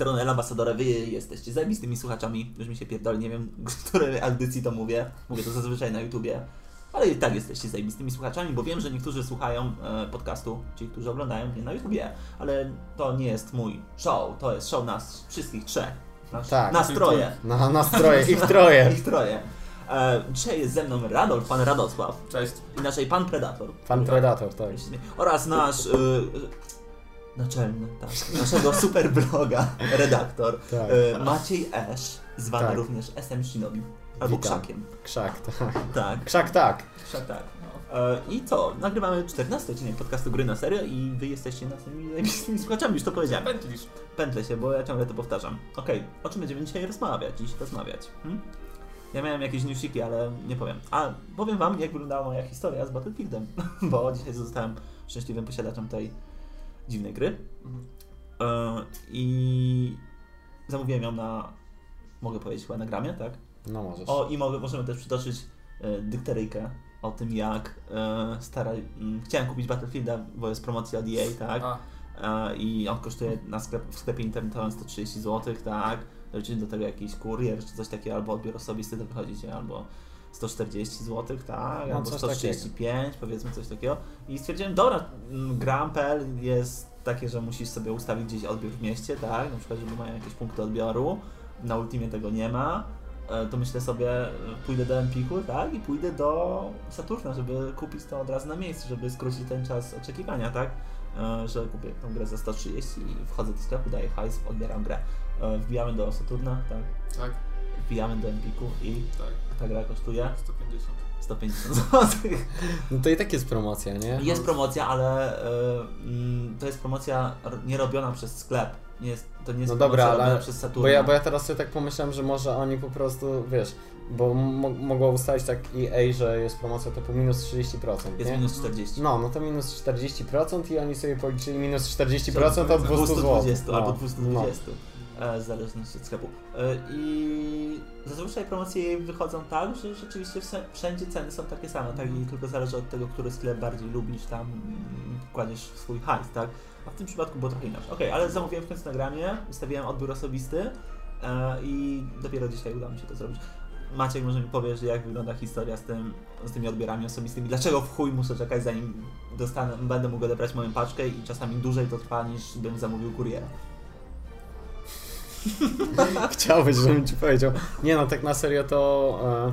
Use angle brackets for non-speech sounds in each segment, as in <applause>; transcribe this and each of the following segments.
strony El Ambassadore, wy jesteście zajebistymi słuchaczami, już mi się pierdoli, nie wiem, <laughs> w której audycji to mówię, mówię to zazwyczaj na YouTubie, ale i tak jesteście zajebistymi słuchaczami, bo wiem, że niektórzy słuchają e, podcastu, ci, którzy oglądają mnie na YouTubie, ale to nie jest mój show, to jest show nas wszystkich trzech. Nas, Tak. Nas troje. Na nastroje, ich <laughs> troje. Ich troje. E, dzisiaj jest ze mną Radolf, pan Radosław, Cześć. inaczej pan Predator. Pan Predator, tak. Oraz nasz y, naczelny, tak, naszego <laughs> super bloga, redaktor Tak. y, Maciej Esz, zwany Tak. również SM Shinobi. Albo Witam. Krzakiem. Krzak, tak. Tak, Krzak, tak. Krzak tak. E, I co? Nagrywamy 14 odcinek podcastu Gry na serio i wy jesteście naszymi zajebistymi słuchaczami, już to powiedziałem. Pętlisz. Pętlę się, bo ja ciągle to powtarzam. Okej, o czym będziemy dzisiaj rozmawiać? Dziś rozmawiać. Hmm? Ja miałem jakieś newsiki, ale nie powiem. A powiem wam, jak wyglądała moja historia z Battlefieldem, <laughs> bo dzisiaj zostałem szczęśliwym posiadaczem tej dziwnej gry. E, I zamówiłem ją na, mogę powiedzieć chyba na gramie, tak? No możesz. O, i mogę, możemy też przytoczyć e, dykteryjkę o tym, jak e, stara... m, chciałem kupić Battlefielda, bo jest promocja od EA, tak? A, E, i on kosztuje na sklep, w sklepie internetowym 130 zł, tak? Dojdzie do tego jakiś kurier czy coś takiego, albo odbiór osobisty, to wychodzicie albo 140 zł, tak? No, albo coś 135, powiedzmy coś takiego. I stwierdziłem, dobra, mm, gram.pl jest takie, że musisz sobie ustawić gdzieś odbiór w mieście, tak? Na przykład, żeby mają jakieś punkty odbioru. Na Ultimie tego nie ma. E, To myślę sobie, e, pójdę do Empiku, tak? I pójdę do Saturna, żeby kupić to od razu na miejscu, żeby skrócić ten czas oczekiwania, tak? E, że kupię tą grę za 130 i wchodzę do sklepu, daję hajs, odbieram grę. Wbijamy do Saturna, tak? tak, Wbijamy do Empiku i tak. Ta gra kosztuje 150. 150 zł. No to i tak jest promocja, nie? Jest promocja, ale mm, to jest promocja nie robiona przez sklep. Nie jest, to nie jest No promocja dobra, robiona ale. przez Saturna. Bo ja, bo ja teraz sobie tak pomyślałem, że może oni po prostu, wiesz, bo mo- mogło ustalić tak EA, że jest promocja typu minus 30%. Jest nie? minus 40. No, no to minus 40% i oni sobie policzyli minus 40% od 200 zł. 220 albo No, 220. E, w zależności od sklepu. E, I zazwyczaj promocje wychodzą tak, że rzeczywiście wszędzie ceny są takie same, tak? I tylko zależy od tego, który sklep bardziej lubisz, tam mm, kładziesz swój hajs, tak? A w tym przypadku było trochę inaczej. Okej, ale zamówiłem w końcu na gramie, ustawiłem odbiór osobisty e, i dopiero dzisiaj udało mi się to zrobić. Maciek może mi powiesz, jak wygląda historia z, tym, z tymi odbiorami osobistymi. Dlaczego w chuj muszę czekać, zanim dostanę, będę mógł odebrać moją paczkę i czasami dłużej to trwa, niż bym zamówił kuriera. <laughs> Chciałbyś, żebym ci powiedział. Nie no, tak na serio to e,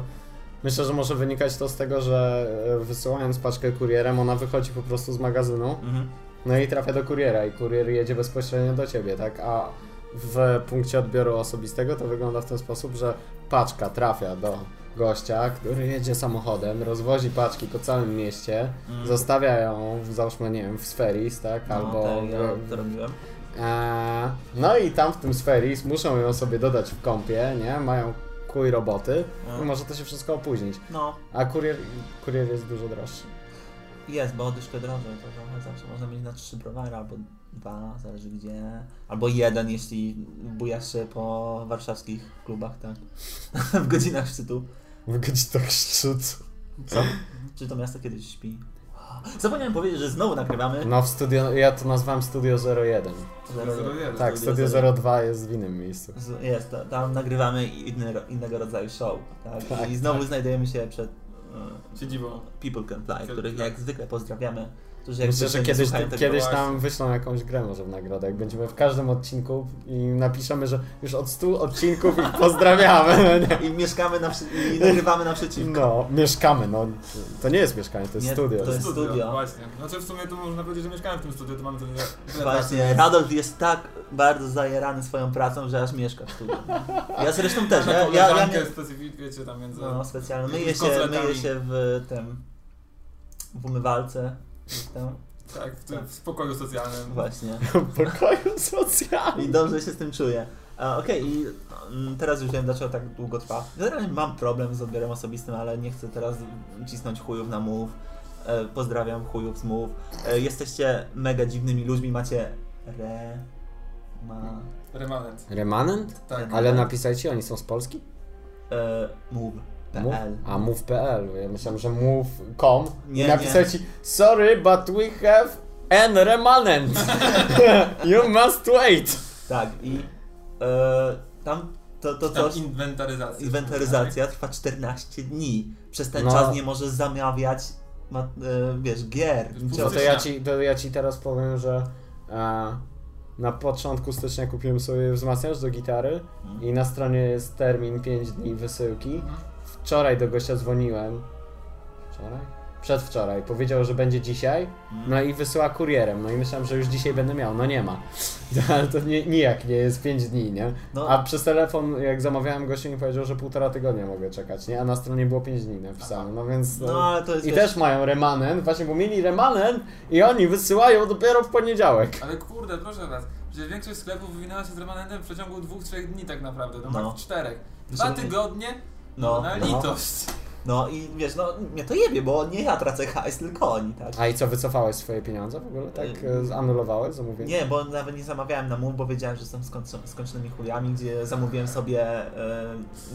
myślę, że może wynikać to z tego, że e, wysyłając paczkę kurierem, ona wychodzi po prostu z magazynu, Mhm. no i trafia do kuriera i kurier jedzie bezpośrednio do ciebie, tak? A w punkcie odbioru osobistego to wygląda w ten sposób, że paczka trafia do gościa, który jedzie samochodem, rozwozi paczki po całym mieście, Mm. zostawia ją, załóżmy, nie wiem, w Sferis, tak? No, Albo tak, ja w- to robiłem. Eee, no i tam w tym Spheris muszą ją sobie dodać w kompie, nie? Mają kuj roboty No. i może to się wszystko opóźnić. No, A kurier, kurier jest dużo droższy. jest, bo dyszkę drożej, to trochę zawsze można mieć na trzy browary, albo dwa, zależy gdzie, albo jeden, jeśli bujasz się po warszawskich klubach, tak? <laughs> w godzinach szczytu. Wygodzi tak szczyt. Co? Czy to miasto kiedyś śpi? Zapomniałem powiedzieć, że znowu nagrywamy. No w studio, ja to nazwałem Studio 01. Zero- 01. Tak, Studio Studio 02 jest w innym miejscu. Jest, to- tam nagrywamy inny, innego rodzaju show, tak? Tak, I znowu tak. znajdujemy się przed e, Siedzibą. People Can Fly, Tak. których jak zwykle pozdrawiamy. Którzy jak Myślę, że nie kiedyś, kiedyś nam wyślą jakąś grę może w nagrodę, jak będziemy w każdym odcinku i napiszemy, że już od 100 odcinków ich <laughs> pozdrawiamy. No, nie? I mieszkamy naprzy- i nagrywamy naprzeciwko. no mieszkamy, no to nie jest mieszkanie, to jest Nie, studio. to jest studio. Właśnie. Znaczy w sumie to można powiedzieć, że mieszkałem w tym studiu, to mamy tyle tyle Właśnie. Radolf jest tak bardzo zajerany swoją pracą, że aż mieszka w studiu. Ja zresztą też, ja, ja, ja nie... wiecie, tam między... No, specjalnie. Myję się, myję się w tym... w umywalce. Tam. Tak, w, tym, w spokoju socjalnym. Właśnie. <laughs> W pokoju socjalnym. I dobrze się z tym czuję. A, Okej, i mm, teraz już wiem, dlaczego tak długo trwa. Generalnie mam problem z odbiorem osobistym, ale nie chcę teraz cisnąć chujów na move. E, pozdrawiam chujów z move. E, jesteście mega dziwnymi ludźmi, macie re... ma... Remanent. Remanent? Tak. Ale napisajcie, oni są z Polski? E, move. Move? A move.pl, ja myślałem, że move.com Nie, i napisali ci Sorry, but we have an remanent. <laughs> you must wait. Tak, i e, tam to, to Tam coś, inwentaryzacja. inwentaryzacja trwa 14 dni. Przez ten No. czas nie możesz zamawiać, ma, e, wiesz, gier. No to ja ci, to ja ci teraz powiem, że e, na początku stycznia kupiłem sobie wzmacniacz do gitary Mhm. i na stronie jest termin 5 dni wysyłki. Mhm. Wczoraj do gościa dzwoniłem. Wczoraj? Przedwczoraj. Powiedział, że będzie dzisiaj. Mhm. No i wysyła kurierem. No i myślałem, że już dzisiaj będę miał. No nie ma. <laughs> Ale to nie, nijak nie jest 5 dni, nie? No. A przez telefon, jak zamawiałem, gościu mi powiedział, że półtora tygodnia mogę czekać, nie? A na stronie było 5 dni napisane. No więc. No ale to jest I wiesz, też mają remanent, właśnie bo mieli remanent i oni wysyłają dopiero w poniedziałek. Ale kurde, proszę was, przecież większość sklepów wywinęła się z remanentem w przeciągu dwóch, trzech dni tak naprawdę, no, No. no. czterech. Dwa tygodnie? No, na no. litość. No i wiesz, no mnie to jebie, bo nie ja tracę hajs, tylko oni, tak? A i co, wycofałeś swoje pieniądze w ogóle? Tak Ym. e, anulowałeś zamówienie? Nie, bo nawet nie zamawiałem na MUL, bo wiedziałem, że jestem skończo- skończonymi chujami, gdzie zamówiłem sobie e,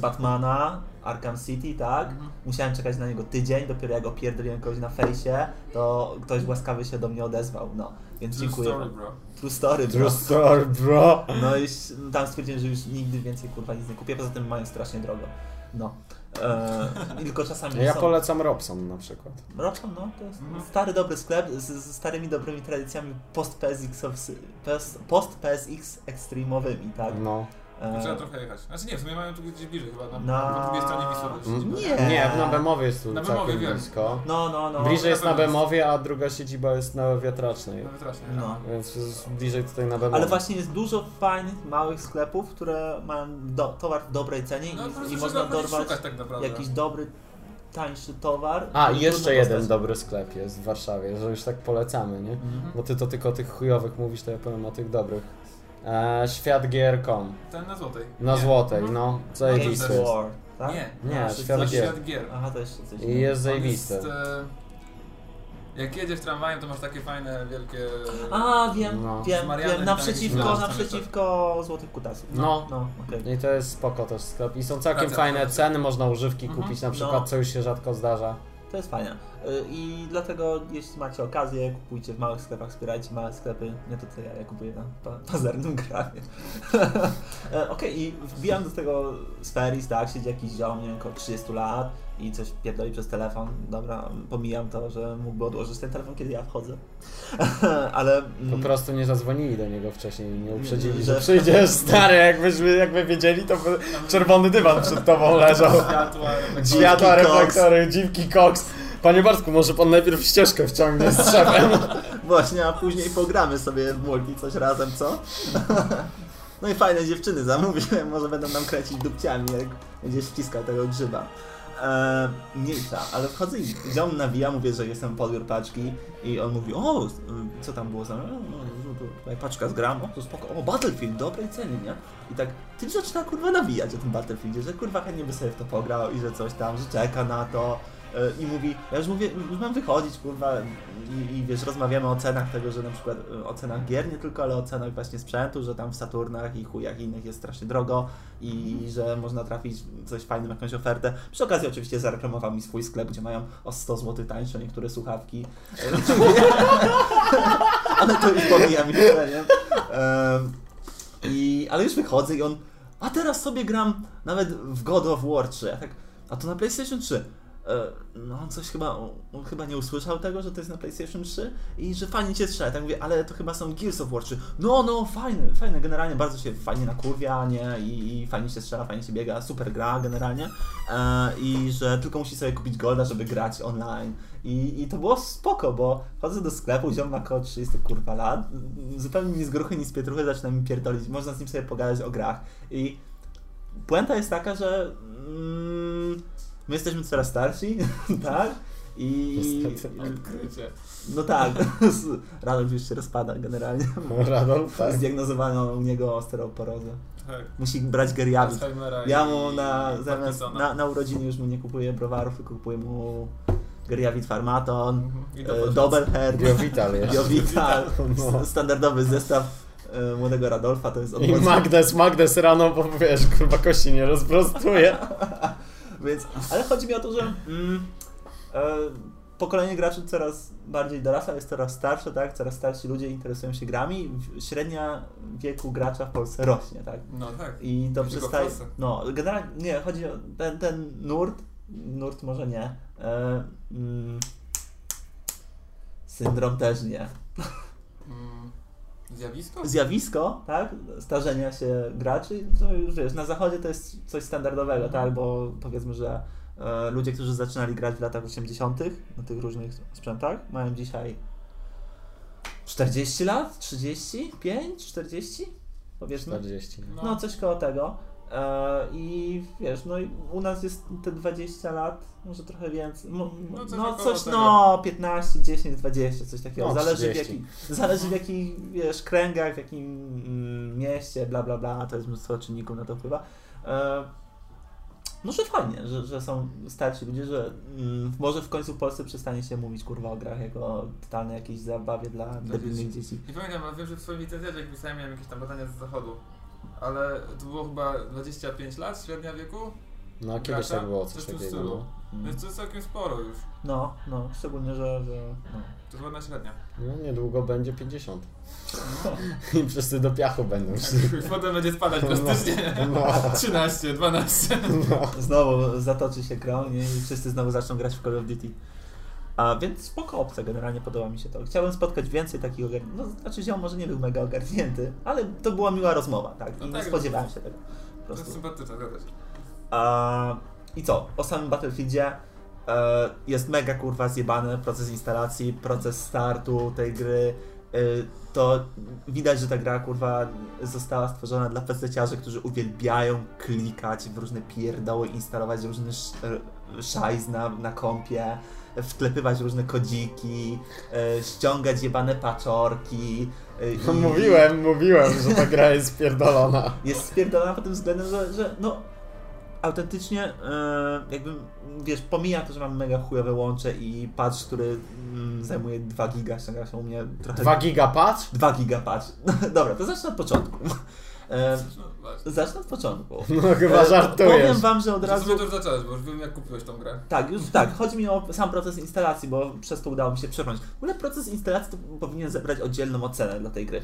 Batmana, Arkham City, tak? Mhm. Musiałem czekać na niego tydzień, dopiero jak opierdoliłem kogoś na fejsie, to ktoś łaskawy się do mnie odezwał, no. Więc True dziękuję. story, wam. bro. True story, bro. True story, bro! No i tam stwierdziłem, że już nigdy więcej kurwa nic nie kupię, poza tym mają strasznie drogo. No. E, tylko czasami Ja są... polecam Robson na przykład. Robson, no, to jest Mhm. stary, dobry sklep z, z starymi, dobrymi tradycjami post-PSX, post-PSX ekstremowymi, tak? No. E, Trzeba trochę jechać. Znaczy nie, w sumie mają tu gdzieś bliżej chyba, na, Na- po drugiej stronie Wisły. Nie. Nie, na Bemowie jest tu Na Bemowie, całkiem wiem. blisko. no, no, no. Bliżej jest na na Bemowie, a druga siedziba jest na Wiatracznej. Nawet strasznie. No. Więc jest bliżej tutaj na Bemowie. Ale właśnie jest dużo fajnych, małych sklepów, które mają do, towar w dobrej cenie No, i, prostu i można dorwać tak jakiś dobry, tańszy towar. A, i jeszcze jeden dostać. dobry sklep jest w Warszawie, że już tak polecamy, nie? Mhm. Bo ty to tylko o tych chujowych mówisz, to ja powiem o tych dobrych. E, światgier.com Ten na złotej. Na Nie. złotej, Mhm. no. Zajebisty jest. War, tak? Nie. Nie, A, świat To gier. świat gier. Aha, to jeszcze coś I jest zajebisty. jest, e, Jak jedziesz tramwajem, to masz takie fajne, wielkie... A, wiem, No. Wiem, Marianem wiem, naprzeciwko, most naprzeciwko Złotych Kutasów. No. No, okej. I to jest spoko też sklep. I są całkiem Racja, fajne ceny, można używki Mhm. kupić na przykład, No. co już się rzadko zdarza. To jest fajne. Y, I dlatego, jeśli macie okazję, kupujcie w małych sklepach, wspierajcie małe sklepy. Nie to, co ja, ja kupuję na pa- pazarnym kramie. <laughs> E, Okej, i wbijam do tego Sferis, tak, siedzi jakiś ziom, nie wiem, około 30 lat i coś pierdoli przez telefon. Dobra, pomijam to, że mógłby odłożyć ten telefon, kiedy ja wchodzę. <laughs> Ale... Po mm, prostu nie zadzwonili do niego wcześniej i nie uprzedzili, że Że- przyjdziesz <laughs> stary, jakbyśmy, jakby wiedzieli, to by czerwony dywan przed tobą leżał. Światła, koks. reflektory, dziwki koks. Panie Bartku, może pan najpierw ścieżkę wciągnie z szefem? <laughs> Właśnie, a później pogramy sobie w multi coś razem, co? No i fajne dziewczyny zamówiłem, może będą nam kręcić dupciami, jak będziesz wciskał tego grzyba. Eee, mniejsza, ale wchodzę i ziom nawija, mówię, że jestem podbiór paczki i on mówi, o, co tam było za... No, no, to tutaj paczka z gram, o, to spoko, o, Battlefield, dobrej ceny, nie? I tak, ty zaczyna kurwa nawijać o tym Battlefieldzie, że kurwa chętnie by sobie w to pograł i że coś tam, że czeka na to. E, I mówi, ja już mówię, już mam wychodzić, kurwa, i, i wiesz, rozmawiamy o cenach tego, że na przykład e, o cenach gier nie tylko, ale o cenach właśnie sprzętu, że tam w Saturnach i chujach innych jest strasznie drogo i że można trafić coś fajnym, jakąś ofertę. Przy okazji oczywiście zareklamował mi swój sklep, gdzie mają o 100 zł tańsze niektóre słuchawki. <laughs> ale to już pomijam jeszcze, nie? Em, I, ale już wychodzę i on, a teraz sobie gram nawet w God of War 3. Ja tak, a to na PlayStation 3. E, No on coś chyba, on chyba nie usłyszał tego, że to jest na PlayStation 3 i że fajnie cię strzela. Tak mówię, ale to chyba są Gears of War 3. No, no, fajne, fajne, generalnie bardzo się fajnie nakurwia, nie? I, i fajnie się strzela, fajnie się biega, super gra generalnie. E, I że tylko musi sobie kupić golda, żeby grać online. I, I to było spoko, bo chodzę do sklepu, ziom ma około 30 kurwa lat, zupełnie ni z gruchy, ni z pietruchy zaczyna mi pierdolić, można z nim sobie pogadać o grach. I puenta jest taka, że mm, my jesteśmy coraz starsi, <laughs> tak? I Niestety. Odkrycie. no tak, <laughs> Radolf już się rozpada generalnie. <laughs> Radolf, tak. Zdiagnozowano u niego osteoporozę. Tak. Musi brać. Alzheimera Ja i- mu na, i zamiast na, na urodziny już mu nie kupuję browarów, tylko kupuję mu geriawit Farmaton, Mhm. I e, dobre Doppelherr, Biovital. Biovital, No. standardowy zestaw e, młodego Radolfa, to jest I odmłodzi- Magdes, Magdes rano, bo wiesz, kurwa kości nie rozprostuje. Więc, ale chodzi mi o to, że mm, e, pokolenie graczy coraz bardziej dorasta, jest coraz starsze, tak? Coraz starsi ludzie interesują się grami. Średnia wieku gracza w Polsce rośnie, tak? No tak. I to przestaje. No, generalnie nie, chodzi o ten, ten nurt, nurt może nie. E, mm, syndrom też nie. <laughs> Zjawisko? Zjawisko, tak? Starzenia się graczy, to już wiesz, na zachodzie to jest coś standardowego, tak? Bo powiedzmy, że e, ludzie, którzy zaczynali grać w latach 80. na tych różnych sprzętach, mają dzisiaj 40 lat, 35, 40? Powiedzmy. 40. No, coś koło tego. E, I wiesz, no i u nas jest te 20 lat, może trochę więcej. No, No, coś no coś, tego. no 15, 10, 20, coś takiego. No, zależy, w 30. jakim, zależy w jakich wiesz, kręgach, w jakim mm, mieście, bla bla bla, to jest mnóstwo czynników na to wpływa. E, no, że fajnie, że, że są starsi ludzie, że mm, może w końcu w Polsce przestanie się mówić kurwa o grach jako o totalnej jakiejś zabawie dla debilnych dzieci. Nie pamiętam, ale wiem, że w swoim licencjacie jak pisałem miałem jakieś tam badania z zachodu. Ale to było chyba 25 lat, średnia wieku? No kiedyś tak było Coś takiego. No. Więc to jest całkiem sporo już. No, no, szczególnie, że, że no. To jest ładna średnia. no niedługo będzie 50. <laughs> I wszyscy do piachu będą. Już potem będzie spadać drastycznie. <laughs> No. 13, 12. Znowu zatoczy się krąg i wszyscy znowu zaczną grać w Call of Duty. A więc spoko opcja, generalnie podoba mi się to. Chciałbym spotkać więcej takich ogarniętych. No, znaczy ziom może nie był mega ogarnięty, ale to była miła rozmowa, tak? I No nie tak, spodziewałem się tego. Po To jest prostu. sympatyczne, się. A, I co? O samym Battlefieldzie e, jest mega kurwa zjebany proces instalacji, proces startu tej gry. E, to widać, że ta gra kurwa została stworzona dla pececiarzy, którzy uwielbiają klikać w różne pierdoły, instalować różny sz, e, szajs na, na kompie, wklepywać różne kodziki, e, ściągać jebane paczorki. e, i- <laughs> Mówiłem, mówiłem, że ta gra jest spierdolona. jest spierdolona pod tym względem, że, że no autentycznie e, jakby, wiesz, pomija to, że mam mega chujowe łącze i patch, który mm, zajmuje 2 giga, ściąga się u mnie trochę... 2 giga patch? 2 giga patch. <laughs> Dobra, to zacznę od początku. Zacznę od początku. <laughs> No chyba E, żartujesz. Powiem wam, że od razu... to już zacząłeś, bo już wiem jak kupiłeś tą grę. Tak, już tak. Chodzi mi o sam proces instalacji, bo przez to udało mi się przebrnąć. W ogóle proces instalacji to powinien zebrać oddzielną ocenę dla tej gry.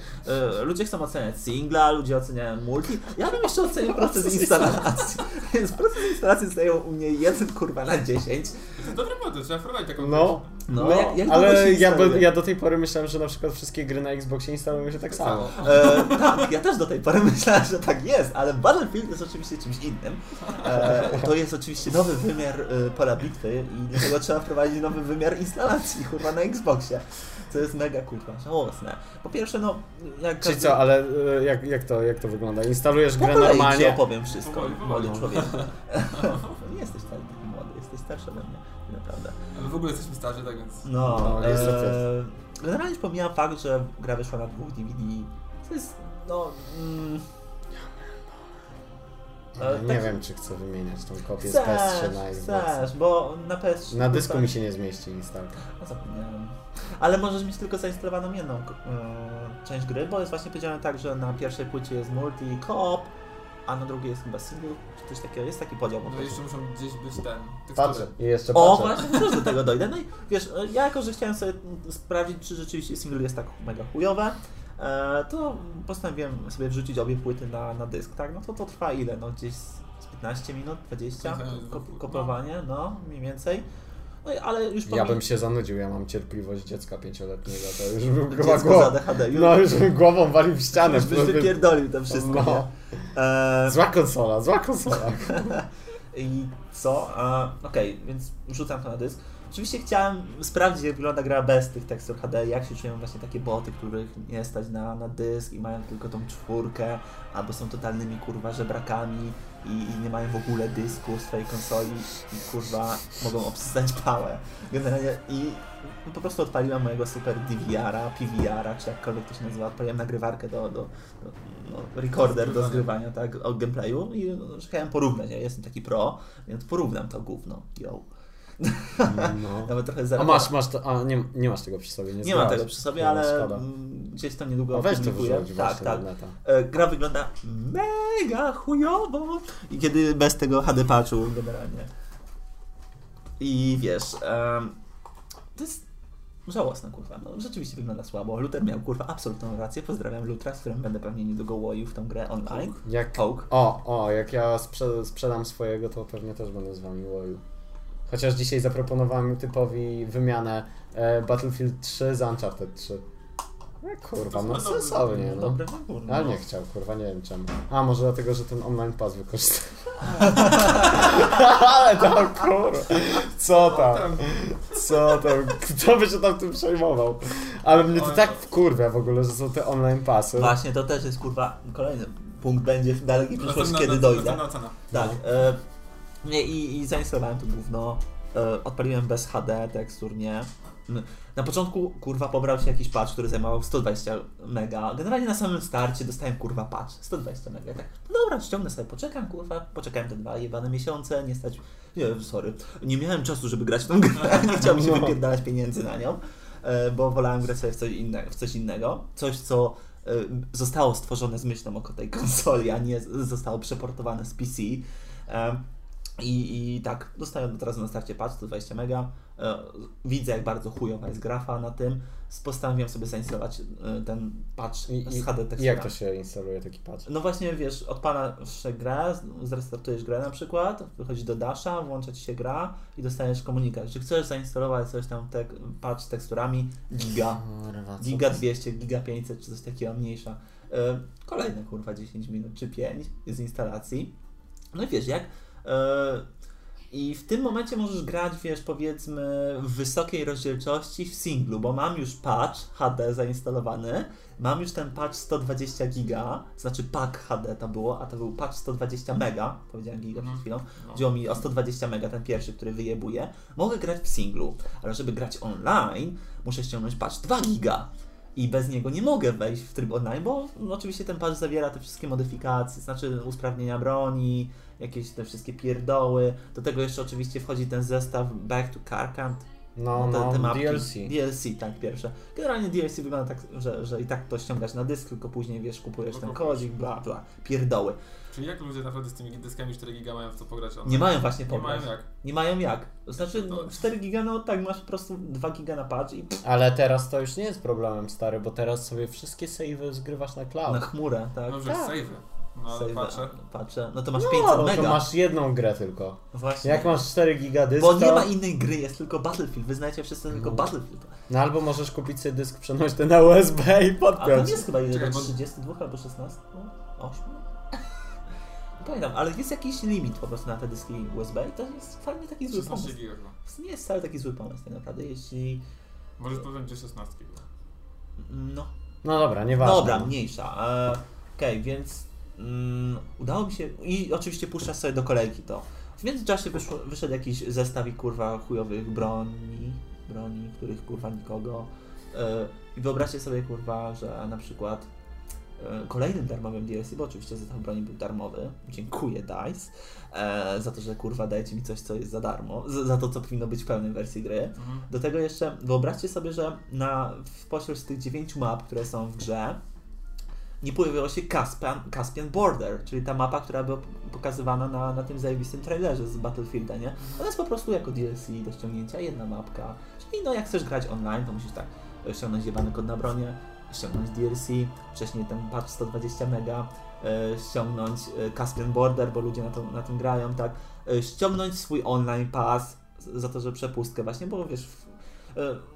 E, ludzie chcą oceniać singla, ludzie oceniają multi. Ja bym jeszcze ocenił proces <laughs> instalacji. Więc proces instalacji zdają u mnie jeden kurwa na 10. To dobry pomysł, trzeba wprowadzić taką No, No, no, jak- jak ale ja, ja do tej pory myślałem, że na przykład wszystkie gry na Xboxie instalują się tak samo. E, tak, ja też do tej pory <laughs> myślałem, że tak jest, ale Battlefield jest oczywiście czymś innym. E, to jest oczywiście nowy wymiar e, pola bitwy i dlatego trzeba wprowadzić nowy wymiar instalacji kurwa na Xboxie. Co jest mega kurwa żałosne. Po pierwsze, no, jak Czyli każdy- co, ale e, jak, jak, to, jak to wygląda? Instalujesz Po grę normalnie? opowiem wszystko, Powoli, młody człowiek. <laughs> <laughs> nie jesteś tak młody, jesteś starszy ode mnie, naprawdę. Ale w ogóle jesteśmy starzy, tak więc... No, No, e, generalnie pomijam fakt, że gra wyszła na dwóch DVD. To jest, no... Mm, e, Nie tak- wiem, czy chcę wymieniać tą kopię z Chcesz, PS3 na Xbox. chcesz, bo na PS3... Na dysku kurwa- mi się nie zmieści instalka. No, zapomniałem. Ale możesz mieć tylko zainstalowaną jedną e, część gry, bo jest właśnie powiedziane tak, że na pierwszej płycie jest multi co-op, a na drugiej jest chyba single, czy coś takiego. Jest taki podział po No jeszcze muszą gdzieś być ten... Patrzę. I jeszcze O, patrzę. właśnie, też do tego <laughs> dojdę. No i wiesz, ja jako, że chciałem sobie sprawdzić, czy rzeczywiście single jest tak mega chujowe, e, to postanowiłem sobie wrzucić obie płyty na, na dysk, tak? No to to trwa ile? No gdzieś z z 15 minut, 20? Tak, tak, Ko- no. Kopiowanie, no, mniej więcej. No i, ale już Ja bym się zanudził, ja mam cierpliwość dziecka pięcioletniego, to już bym <laughs> chyba głową, ADHD. Już, no, już bym głową walił w ścianę. już byś wypierdolił to wszystko, No. E, Zła konsola, zła konsola. <laughs> I co? A, Okej, więc wrzucam to na dysk. Oczywiście chciałem sprawdzić, jak wygląda gra bez tych tekstur HD, jak się czują właśnie takie boty, których nie stać na, na dysk i mają tylko tą czwórkę, albo są totalnymi kurwa żebrakami i, i nie mają w ogóle dysku w swojej konsoli i kurwa mogą obsysać pałę. Generalnie i po prostu odpaliłem mojego super DVR-a, PVR-a, czy jakkolwiek to się nazywa, odpaliłem nagrywarkę do, do, do no, recorder do Zgrywania. tak, o gameplayu i no, chciałem porównać, ja jestem taki pro, więc porównam to gówno, yo. No. Nawet trochę A zarabiam. masz, masz to, a nie, nie masz tego przy sobie, nie Nie mam tego przy sobie, No, ale szkoda. mm, gdzieś to niedługo A weź to opublikuję. Tak, właśnie tak. neta. E, Gra wygląda mega chujowo. I kiedy bez tego HD patchu generalnie. I wiesz, em, to jest żałosne, kurwa. No, rzeczywiście wygląda słabo. Luther miał, kurwa, absolutną rację. Pozdrawiam Lutra, z którym będę pewnie niedługo łoił w tą grę online. Jak... Poke. O, o, jak ja sprze sprzedam swojego, to pewnie też będę z wami łoił. Chociaż dzisiaj zaproponowałem typowi wymianę e, Battlefield 3 z Uncharted 3. No kurwa, no sensownie, no. Dobry wybór. Ale no. nie chciał, kurwa, nie wiem czemu. A, może dlatego, że ten online pass wykorzystał. <laughs> Ale tam, kurwa, co tam, co tam, kto by się tam tym przejmował? Ale mnie to tak wkurwia w ogóle, że są te online pasy. Właśnie, to też jest, kurwa, kolejny punkt będzie w dalekiej przyszłości, kiedy na- dojdę. następna ocena. Tak. No. E, i, I zainstalowałem to gówno. E, odpaliłem bez HD tekstur, nie. Na początku, kurwa, pobrał się jakiś patch, który zajmował 120 mega. Generalnie na samym starcie dostałem, kurwa, patch. 120 mega. Tak, no dobra, ściągnę sobie, poczekam, kurwa. Poczekałem te dwa jebane miesiące, nie stać... Nie, sorry. Nie miałem czasu, żeby grać w tą grę. <laughs> Nie chciałem się No. wypierdalać pieniędzy na nią, e, bo wolałem grać sobie w coś, inne, w coś innego. Coś, co e, zostało stworzone z myślą o tej konsoli, a nie zostało przeportowane z PC. I, I tak, dostałem od razu na starcie patch 120 mega. E, Widzę, jak bardzo chujowa jest grafa na tym. Postanowiłem sobie zainstalować e, ten patch I, z HD teksturami. jak to się instaluje taki patch? No właśnie, wiesz, odpalasz grę, zrestartujesz grę na przykład, wychodzisz do Dasha, włącza ci się gra i dostajesz komunikat, że chcesz zainstalować coś tam, tek, patch z teksturami giga. Kurwa, Giga to- 200, giga 500 czy coś takiego mniejsza. E, Kolejne kurwa 10 minut czy 5 z instalacji. No i wiesz, jak. E, I w tym momencie możesz grać, wiesz, powiedzmy w wysokiej rozdzielczości w singlu, bo mam już patch HD zainstalowany, mam już ten patch 120 giga, znaczy pack HD to było, a to był patch 120 mega, powiedziałem giga przed Mhm. chwilą, No. Chodziło mi o 120 mega, ten pierwszy, który wyjebuje. Mogę grać w singlu, ale żeby grać online, muszę ściągnąć patch 2 giga. I bez niego nie mogę wejść w tryb online, bo no, oczywiście ten patch zawiera te wszystkie modyfikacje, znaczy usprawnienia broni, jakieś te wszystkie pierdoły. Do tego jeszcze oczywiście wchodzi ten zestaw Back to Carcant, No, te, no, te mapki. DLC. DLC, tak, pierwsze. Generalnie DLC wygląda tak, że, że i tak to ściągasz na dysk, tylko później wiesz, kupujesz ten kodzik, bla bla, pierdoły. Czyli jak ludzie naprawdę z tymi dyskami 4 giga mają w co pograć? Nie mają właśnie Nie pograć. mają jak. Nie mają jak. Znaczy To- no, 4 giga, no tak, masz po prostu 2 giga na patch i Ale teraz to już nie jest problemem, stary, bo teraz sobie wszystkie savey zgrywasz na cloud. na chmurę, tak. Dobrze, Tak. savey. No ale patrzę. patrzę. No to masz no, 500 to mega. masz jedną grę tylko. Właśnie. Jak masz 4 giga dysk, Bo nie to... ma innej gry, jest tylko Battlefield. Wy znacie wszyscy tylko No. Battlefield. No albo możesz kupić sobie dysk przenośny na USB i A tam podpiąć. jest chyba ile bo- 32 albo 16? 8? Nie pamiętam, ale jest jakiś limit po prostu na te dyski USB i to jest fajnie taki zły 16 pomysł. giga chyba. To nie jest wcale taki zły pomysł tak naprawdę, jeśli... Możesz powiedzieć, gdzie 16 giga. No, No dobra, nieważne. Dobra, mniejsza. E, Okej, więc mm, udało mi się. I oczywiście puszczasz sobie do kolejki to. W międzyczasie wyszło, wyszedł jakiś zestawik kurwa chujowych broni, broni, których kurwa nikogo. E, I wyobraźcie sobie kurwa, że na przykład e, kolejnym darmowym DLC, bo oczywiście zestaw broni był darmowy. Dziękuję DICE e, za to, że kurwa dajecie mi coś, co jest za darmo, za, za to, co powinno być w pełnej wersji gry. Mhm. Do tego jeszcze wyobraźcie sobie, że na, w pośród tych dziewięciu map, które są w grze, nie pojawiło się Caspian, Caspian Border, czyli ta mapa, która była pokazywana na, na tym zajebistym trailerze z Battlefielda, nie? Ona jest po prostu jako DLC do ściągnięcia, jedna mapka. Czyli no jak chcesz grać online, to musisz tak ściągnąć jebany kod na bronię, ściągnąć DLC, wcześniej ten patch 120 mega, e, ściągnąć e, Caspian Border, bo ludzie na, to, na tym grają, tak? E, ściągnąć swój online pass za to, że przepustkę właśnie, bo wiesz,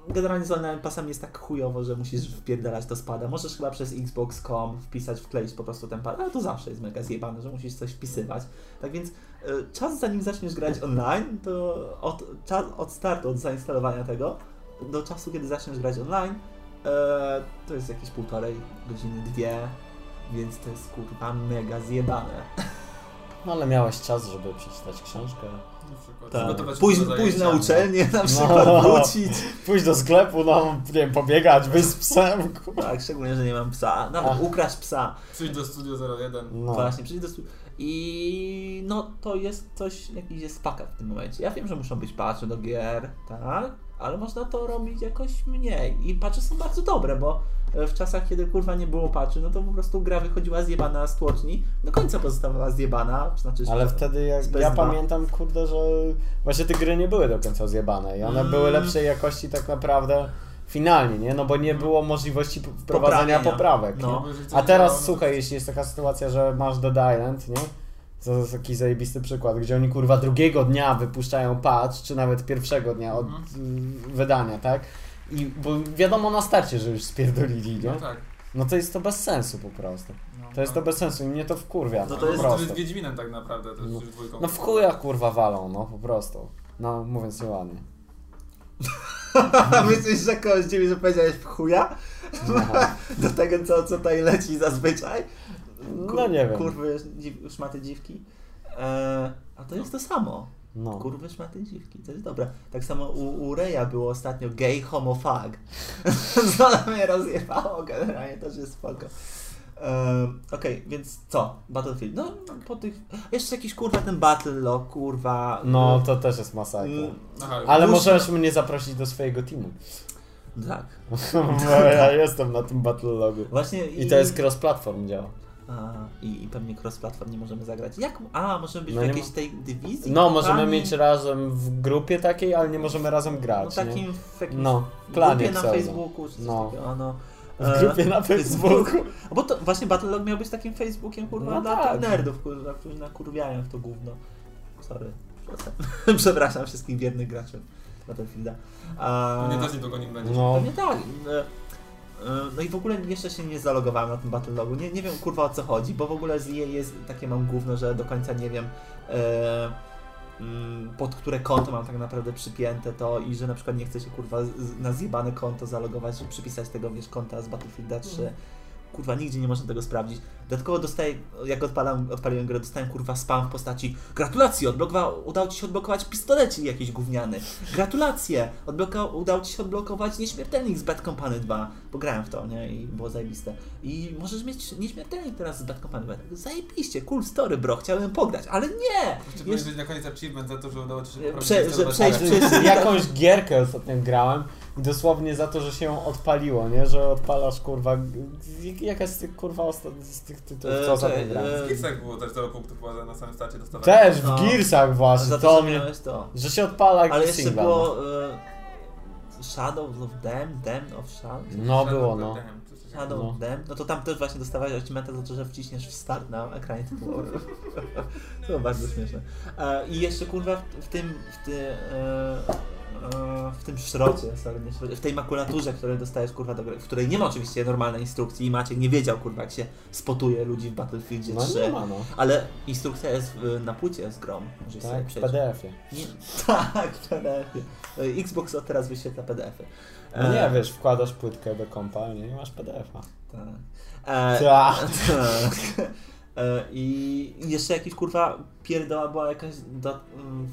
generalnie z online passami jest tak chujowo, że musisz wpierdalać to spada. Możesz chyba przez Xbox.com wpisać, wkleić po prostu ten pad, ale to zawsze jest mega zjebane, że musisz coś wpisywać. Tak więc e, czas zanim zaczniesz grać online, to od, czas, od startu, od zainstalowania tego, do czasu, kiedy zaczniesz grać online, e, to jest jakieś półtorej godziny, dwie, więc to jest kurwa mega zjebane. No ale miałeś czas, żeby przeczytać książkę. Na przykład. Tak. Pójść, pójść na zajęcia. uczelnię na przykład, No. wrócić. <laughs> Pójść do sklepu, no, nie wiem, pobiegać, wyjść z psem, kurwa. Tak, szczególnie, że nie mam psa. Nawet Ach. ukraść psa. Przyjść do Studio 01. No. Właśnie, przyjść do stu- I no to jest coś, jakiś jest pakat w tym momencie. Ja wiem, że muszą być patche do gier, tak? Ale można to robić jakoś mniej. I patche są bardzo dobre, bo e, w czasach, kiedy kurwa nie było patchy, no to po prostu gra wychodziła zjebana z tłoczni, do końca pozostawała zjebana, to znaczy... Ale wtedy jak, ja PS2. pamiętam, kurde, że właśnie te gry nie były do końca zjebane i one Mm. były lepszej jakości tak naprawdę finalnie, nie? No bo nie było możliwości Poprawienia. poprawek, No. coś A teraz no słuchaj, jeśli jest taka sytuacja, że masz Dead Island, nie? To jest taki zajebisty przykład, gdzie oni kurwa drugiego dnia wypuszczają patch, czy nawet pierwszego dnia od Mhm. y, wydania, tak? I bo wiadomo na starcie, że już spierdolili, nie? No tak. No to jest to bez sensu po prostu. No, To jest to bez sensu i mnie to wkurwia, No no to po jest- To prostu. jest Wiedźminem tak naprawdę, też No. dwójką. No w chujach kurwa walą, no po prostu. No mówiąc nieładnie. <laughs> Myślisz, że kogoś dziwi, że powiedziałeś w chuja? No, <laughs> Do tego, co, co tutaj leci zazwyczaj? No nie wiem. Kurwy, dziw, szmaty dziwki. E, a to jest to samo. No. Kurwy, szmaty dziwki, to jest dobre. Tak samo u, u Reja było ostatnio gay homofag. <laughs> Co mnie rozjebało generalnie, też jest spoko. E, Okej, więc co? Battlefield. No, po tych... Jeszcze jakiś kurwa ten Battle kurwa. No to też jest masakra. Mm, Ale możesz mnie zaprosić do swojego teamu. Tak. <laughs> Ja jestem na tym battle logu. Właśnie I to jest cross-platform działa. A, i, I pewnie cross-platform nie możemy zagrać. Jak? A, możemy być No w jakiejś ma- tej dywizji? No, możemy kompanii? mieć razem w grupie takiej, ale nie możemy razem No grać, nie? takim w jakimś No, planie grupie na. Facebooku czy coś No. takiego. No. W grupie na Facebooku. A Bo to właśnie Battlelog miał być takim Facebookiem kurwa No dla tak. nerdów, kurwa, którzy nakurwiają w to gówno. Sorry. <laughs> Przepraszam wszystkich wiernych graczy Battlefielda. A... Mnie też niedługo nie będzie. No, Pewnie tak. No i w ogóle jeszcze się nie zalogowałem na tym Battlelogu. Nie, nie wiem kurwa o co chodzi, bo w ogóle z EA jest takie mam gówno, że do końca nie wiem e, mm, pod które konto mam tak naprawdę przypięte to i że na przykład nie chcę się kurwa na zjebane konto zalogować, przypisać tego wiesz konta z Battlefielda 3. Kurwa, nigdzie nie można tego sprawdzić. Dodatkowo dostaję, jak odpalam, odpaliłem grę, dostałem kurwa spam w postaci Gratulacje, odblokował, udało Ci się odblokować pistolecik jakiś gówniany. Gratulacje, odbloka- udało Ci się odblokować Nieśmiertelnik z Bad Company 2. Pograłem w to, nie? I było zajebiste. I możesz mieć Nieśmiertelnik teraz z Bad Company 2. Zajebiście, cool story, bro, chciałem pograć, ale nie! Jeszcze powinien być na koniec achievement za to, że udało Ci się Prze- że przejść przez... jakąś gierkę ostatnio grałem dosłownie za to, że się ją odpaliło, nie? Że odpalasz kurwa... Jakaś z tych kurwa osta- z tych tytułów, E, co ostatnio czekaj, grałem? e, W Gearsach było też 0 punktów chyba na samym starcie dostawałem. Też w No. Gearsach właśnie, Za to mnie... to. Że się odpala Ale jeszcze singla. było e, Shadows of Them, Them of Shadows. No było, no. Shadow No. of Them, no to tam też właśnie dostawałeś achievementa za to, że wciśniesz w start na ekranie tytułowym. <laughs> to było bardzo śmieszne. E, I jeszcze kurwa w, tym, w, ty, e, e, w tym szrocie, sorry, w tej makulaturze, której dostajesz kurwa do gry, w której nie ma oczywiście normalnej instrukcji i Maciek nie wiedział kurwa jak się spotuje ludzi w Battlefieldzie No 3, nie ma, no. ale instrukcja jest na płycie z możesz sobie <laughs> Tak, w. PDF-ie. Nie, tak, w PDF-ie. Xbox od teraz wyświetla PDF-y. No nie, E, wiesz, wkładasz płytkę do kompa nie masz PDF-a. Tak. E, Tak. <laughs> tak. E, I jeszcze jakiś kurwa pierdoła była jakaś do, mm,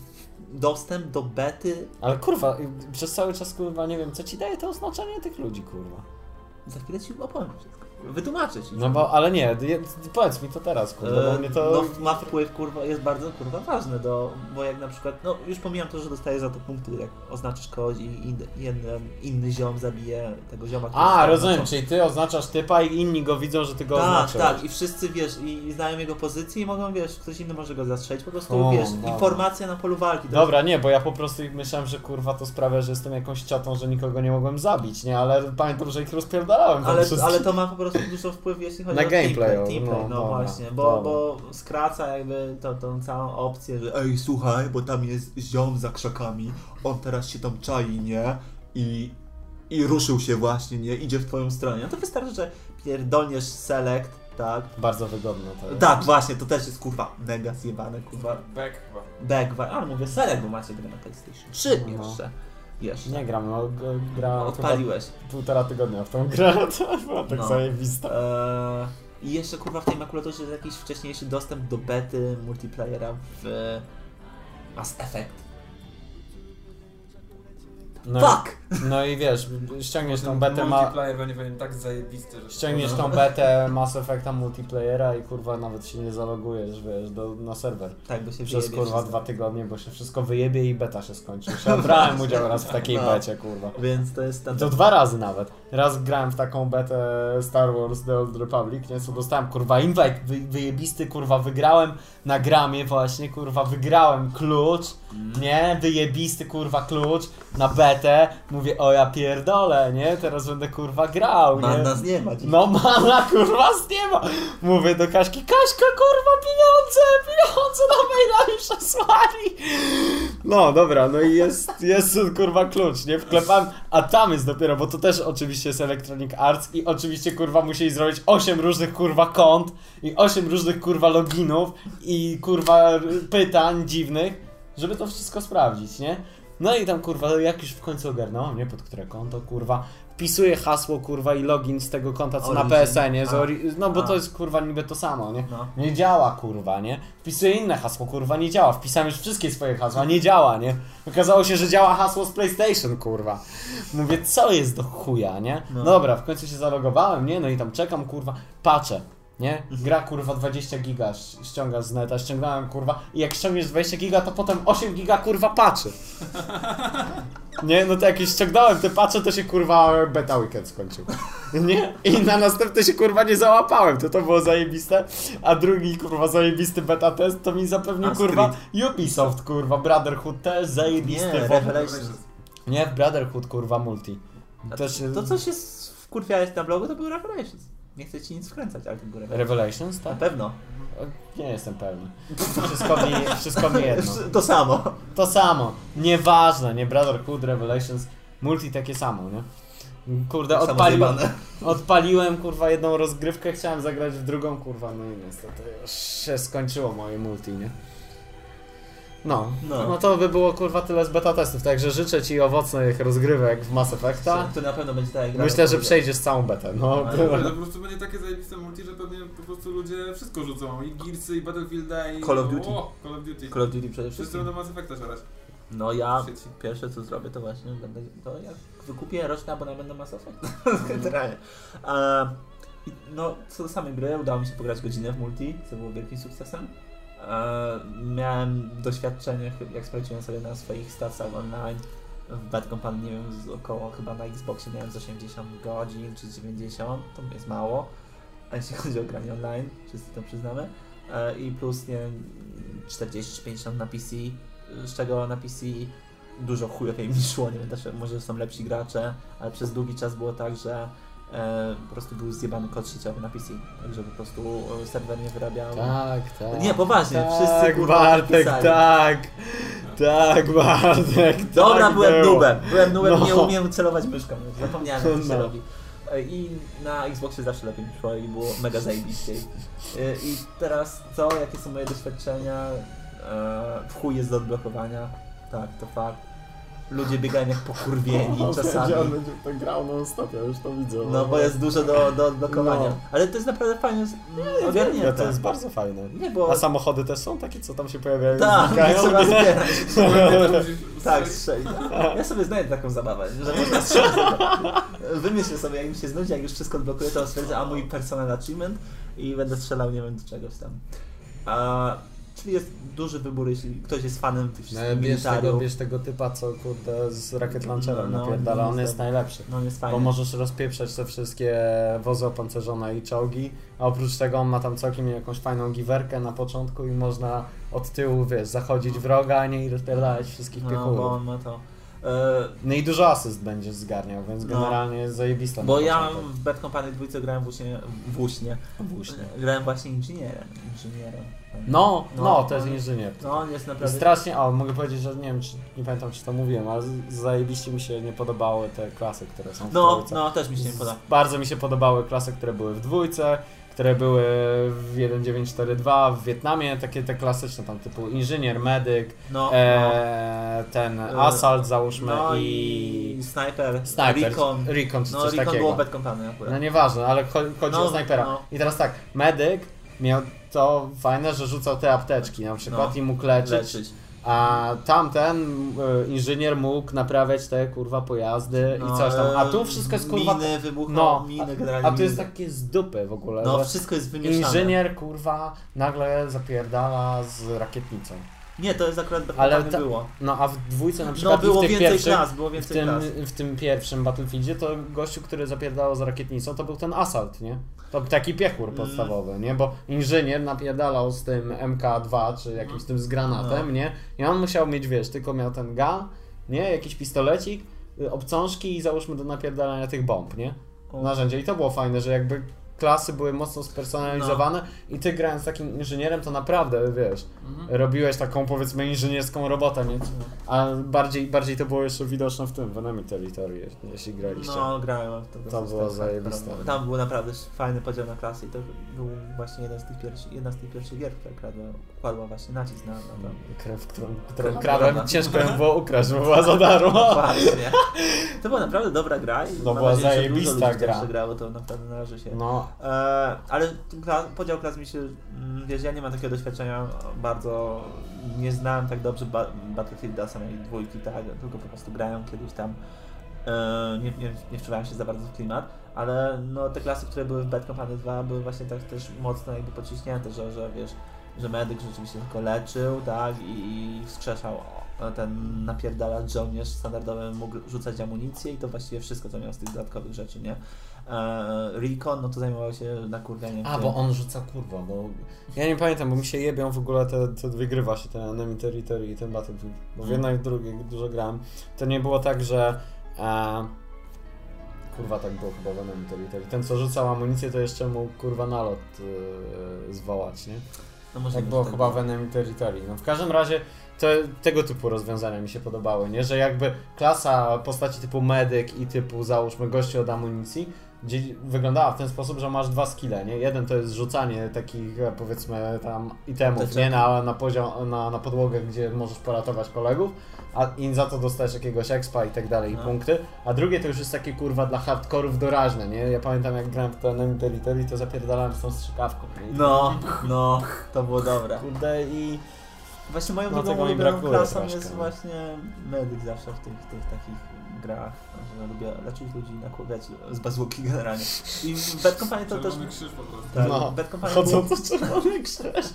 dostęp do bety. Ale kurwa, przez cały czas kurwa nie wiem, co ci daje to oznaczenie tych ludzi, kurwa. Za chwilę ci opowiem wszystko. Wytłumaczę ci. No bo, ale nie, powiedz mi to teraz, kurwa, bo E, mnie to... No, ma wpływ, kurwa, jest bardzo, kurwa, ważny do, bo jak na przykład, no już pomijam to, że dostajesz za to punkty, jak oznaczysz kogoś i in, jeden, inny ziom zabije tego zioma, A, rozumiem, oznaczony. czyli ty oznaczasz typa i inni go widzą, że ty go Tak, oznaczyłeś. tak, i wszyscy, wiesz, i, i znają jego pozycję i mogą, wiesz, ktoś inny może go zastrzelić, po prostu, O, wiesz, dobra. informacja na polu walki. Dobra, nie, bo ja po prostu myślałem, że kurwa to sprawia, że jestem jakąś ciotą, że nikogo nie mogłem zabić, nie? Ale pamiętam, że ich rozpierdalałem Ale, ale to ma po prostu dużo wpływu, jeśli chodzi Na o gameplay, teamplay, teamplay no, no, dobra, właśnie, bo, dobra. bo skraca jakby to, tą całą opcję, że ej słuchaj, bo tam jest ziom za krzakami, on teraz się tam czai, nie? I, i ruszył się właśnie, nie? Idzie w twoją stronę. No to wystarczy, że pierdolniesz select, tak? Bardzo wygodne to jest. Tak, właśnie, to też jest kurwa mega zjebane, kurwa. Back chyba. Back, wa- a mówię select, bo macie grę na PlayStation 3 No. jeszcze. Jeszcze. Nie gram, no g- grałem chyba Odpaliłeś. półtora tygodnia w tą grę, <laughs> to była tak No. zajebista. Eee, I jeszcze kurwa w tej makulaturze jest jakiś wcześniejszy dostęp do bety multiplayera w Mass Effect. No, Fuck! No i wiesz, ściągniesz tą betę, ma, Multiplayer będzie pewnie tak zajebisty, że... ściągniesz tą betę Mass Effecta multiplayera i kurwa nawet się nie zalogujesz, wiesz, do, na serwer. Tak, bo się Przez kurwa wszystko. dwa tygodnie, bo się wszystko wyjebie i beta się skończy. <laughs> Ja brałem udział raz w takiej No. becie, kurwa. Więc to jest ten... To dwa razy nawet. Raz grałem w taką betę Star Wars The Old Republic, nie? Co dostałem, kurwa, invite wy, wyjebisty, kurwa, wygrałem na gramie właśnie, kurwa, wygrałem klucz, nie? Wyjebisty, kurwa, klucz na betę. Mówię, o ja pierdolę, nie? Teraz będę, kurwa, grał, nie? nas nie ma. No mana, kurwa, z nieba. Mówię do Kaśki, Kaśka, kurwa, pieniądze, pieniądze na maila mi przesłali. No, dobra, no i jest, jest kurwa klucz, nie? Wklepałem, a tam jest dopiero, bo to też oczywiście jest Electronic Arts i oczywiście, kurwa, musieli zrobić 8 różnych, kurwa, kont i 8 różnych, kurwa, loginów i, kurwa, pytań dziwnych, żeby to wszystko sprawdzić, nie? No i tam, kurwa, jak już w końcu ogarnąłem, nie? Pod które konto, kurwa, wpisuję hasło, kurwa, i login z tego konta, co na Origin. A. ori- no bo A. to jest, kurwa, niby to samo, nie? No. Nie działa, kurwa, nie? Wpisuję inne hasło, kurwa, nie działa. Wpisałem już wszystkie swoje hasła, nie działa, nie? Okazało się, że działa hasło z PlayStation, kurwa. Mówię, co jest do chuja, nie? No. Dobra, w końcu się zalogowałem, nie? No i tam czekam, kurwa, patrzę. Nie? Gra kurwa 20 giga ś- ściąga z neta, ściągnąłem kurwa i jak ściągniesz 20 giga, to potem 8 giga kurwa patrzy. <laughs> Nie, no to jak już ściągnąłem te patche, to się kurwa beta weekend skończył. Nie? I na następne się kurwa nie załapałem, to to było zajebiste. A drugi kurwa zajebisty beta test to mi zapewnił kurwa Ubisoft kurwa, Brotherhood też zajebisty. Nie, Revelations. nie, Brotherhood kurwa multi. Też, To co się wkurwiałeś na blogu, to był Revelations. Nie chcę ci nic wkręcać, ale był Revelations. Revelations, Na tak? pewno. Nie jestem pewny. Wszystko mi, wszystko mi jedno. <laughs> To samo. To samo. Nieważne, nie Brotherhood, Revelations, multi takie samo, nie? Kurde, Samo odpaliłem, odpaliłem kurwa jedną rozgrywkę, chciałem zagrać w drugą, kurwa, no i niestety już się skończyło moje multi, nie? No, no, No. to by było kurwa tyle z beta testów, także życzę Ci owocnych rozgrywek w Mass Effecta. To na pewno będzie tak jak gra. Myślę, że przejdziesz całą betę, no. Ale <laughs> to po prostu będzie takie zajebiste multi, że pewnie po prostu ludzie wszystko rzucą. I Gearsy, i Battlefielda, i... Call of Duty. O, Call of Duty. Call of Duty przede Wszyscy wszystkim. będą Mass Effecta szarać. No ja pierwsze co zrobię to właśnie będę, to jak wykupię roczny abonament na Mass Effect. <laughs> <laughs> Generalnie. I no co do samej gry, udało mi się pograć godzinę w multi, co było wielkim sukcesem. E, miałem doświadczenie, jak sprawdziłem sobie na swoich stacjach online w Bad Company, nie wiem, z około chyba na Xboxie miałem z 80 godzin czy 90, to jest mało. A <laughs> jeśli chodzi o granie online, wszyscy to przyznamy. E, I plus, nie wiem, 40 czy 50 na PC, z czego na PC dużo chujowiej mi szło, nie wiem, też może są lepsi gracze, ale przez długi czas było tak, że e, po prostu był zjebany kod sieciowy na PC, także po prostu e, serwer nie wyrabiał. Tak, tak. Nie, poważnie, tak, wszyscy kurwa Bartek, napisali. tak. Tak, Bartek. <laughs> Dobra, tak byłem było. nubem, byłem nubem, No. nie umiem celować myszką, zapomniałem to się No. robi. E, I na Xboxie zawsze lepiej mi szło i było mega zajebiście. E, I teraz co, jakie są moje doświadczenia? W chuj jest do odblokowania, tak, to fakt. Ludzie biegają jak pokurwieni On czasami. On będzie to grał non stop, ja już to widzę. No bo jest dużo do, do odblokowania. No. Ale to jest naprawdę fajnie z- Ja, ogarnięte. to jest bardzo fajne. Nie, bo... A samochody też są takie, co tam się pojawiają? i Tak, trzeba zbierać. <laughs> Tak, strzelić. Ja sobie znajdę taką zabawę, że można strzelać. Wymyślę sobie, jak mi się znudzi, jak już wszystko odblokuję, to stwierdzę, a mój personal achievement i będę strzelał, nie wiem, do czegoś tam. A, czyli jest duży wybór, jeśli ktoś jest fanem tych No, bierz, tego, bierz tego typa, co kurde z Rocket Launcherem No, no, napierdala, on no, jest no. najlepszy. No, on jest fajny. Bo możesz rozpieprzać te wszystkie wozy opancerzone i czołgi, a oprócz tego on ma tam całkiem jakąś fajną giwerkę na początku i można od tyłu, wiesz, zachodzić wroga, nie i rozpierdalać wszystkich no, piechurów. bo on ma to. E, No i dużo asyst będziesz zgarniał, więc No. generalnie jest zajebista. bo ja w Bad Company 2 grałem właśnie, włóśnie. Włócznie. Grałem właśnie inżynierem. inżynierem. No, no, No, to jest inżynier. No, on jest I naprawdę... strasznie, o, mogę powiedzieć, że nie wiem, czy, nie pamiętam, czy to mówiłem, ale zajebiście mi się nie podobały te klasy, które są w No, trójce. no, też mi się nie podoba. Bardzo mi się podobały klasy, które były w dwójce, które były w 1942 w Wietnamie, takie te klasyczne tam typu inżynier, medyk, No, e, ten E, asalt załóżmy no i, i Sniper, sniper, Recon. Recon czy No, coś Recon takiego. było Bad Company akurat. No nieważne, ale cho- chodzi No, o snajpera. no. I teraz tak, medyk miał to fajne, że rzucał te apteczki na przykład No. i mógł leczyć. leczyć. A tamten y, inżynier mógł naprawiać te kurwa pojazdy i coś tam. A tu wszystko jest kurwa. Miny, wybuchą, No, miny, generalnie a tu jest takie z dupy w ogóle. No, wszystko jest wymieszane. inżynier kurwa nagle zapierdala z rakietnicą. Nie, to jest akurat Ale Ale ta- było. No a w dwójce na No przykład i było w więcej klas, było w więcej tym, klas. w tym pierwszym Battlefieldzie to gościu, który zapierdalał z rakietnicą, to był ten asalt, nie? To taki piechur podstawowy, nie? Bo inżynier napierdalał z tym MK2 czy jakimś tym z granatem, No. nie? I on musiał mieć, wiesz, tylko miał ten gun, nie? Jakiś pistolecik, obcążki i załóżmy do napierdalania tych bomb, nie? Narzędzie. I to było fajne, że jakby klasy były mocno spersonalizowane No. i ty grając takim inżynierem to naprawdę, wiesz, Mhm. robiłeś taką powiedzmy inżynierską robotę, nie? A bardziej, bardziej to było jeszcze widoczne w tym, w Enemy Territory, jeśli- graliście. No, grałem to. To było tak, zajebiste. tak, Tam był naprawdę fajny podział na klasy i to był właśnie jeden z tych pierwszych, jedna z tych pierwszych gier, która kładła, kładła właśnie nacisk na, na to. Krew, którą, którą No, kradłem, ciężko ją było ukraść, bo była za darmo. Właśnie. To była naprawdę dobra gra i No, była nadzieję, zajebista gra. grało, to naprawdę należy się. No, ale tu kla- podział klas mi się, mm, wiesz, ja nie mam takiego doświadczenia bardzo, nie znałem tak dobrze ba Battlefielda samej dwójki, tak, tylko po prostu grałem kiedyś tam, e, nie, nie, nie wczuwałem się za bardzo w klimat, ale no te klasy, które były w Bad Company 2 były właśnie tak też mocno jakby podciśnięte, że, że wiesz, że medyk rzeczywiście tylko leczył, tak, i, i wskrzeszał ten napierdalacz żołnierz standardowy mógł rzucać amunicję i to właściwie wszystko, co miał z tych dodatkowych rzeczy, nie? E, Recon, no to zajmował się nakurwianiem a tym. bo on rzuca kurwa, bo ja nie pamiętam, bo mi się jebią w ogóle te, te dwie gry właśnie, ten Enemy Territory i ten Battlefield, bo w Mm. jednej i drugiej dużo grałem. To nie było tak, że e, kurwa tak było chyba w Enemy Territory. Ten co rzucał amunicję to jeszcze mógł kurwa nalot e, zwołać, nie? No może Tak było tak chyba w Enemy Territory. No w każdym razie to, tego typu rozwiązania mi się podobały, nie? Że jakby klasa postaci typu medyk i typu załóżmy gości od amunicji wyglądała w ten sposób, że masz dwa skille, nie? Jeden to jest rzucanie takich e, powiedzmy tam itemów, Apteczek. nie? Na, na poziom, na, na podłogę, gdzie możesz poratować kolegów, a i za to dostajesz jakiegoś expa i tak dalej, i No. punkty. A drugie to już jest takie kurwa dla hardkorów doraźne, nie? Ja pamiętam jak grałem w Enemy Territory, to zapierdalałem z tą strzykawką? No, no, to było dobre. Kurde i... Właśnie moją No, drugą ulubioną klasą troszkę, jest no. właśnie medyk zawsze w tych, tych takich grach, że lubię leczyć ludzi, nakurwiać z bazuki generalnie. I w Bad Company to też... Krzyż po prostu. Tak, No. Bad Company Chodzą było- to czerwony krzyż.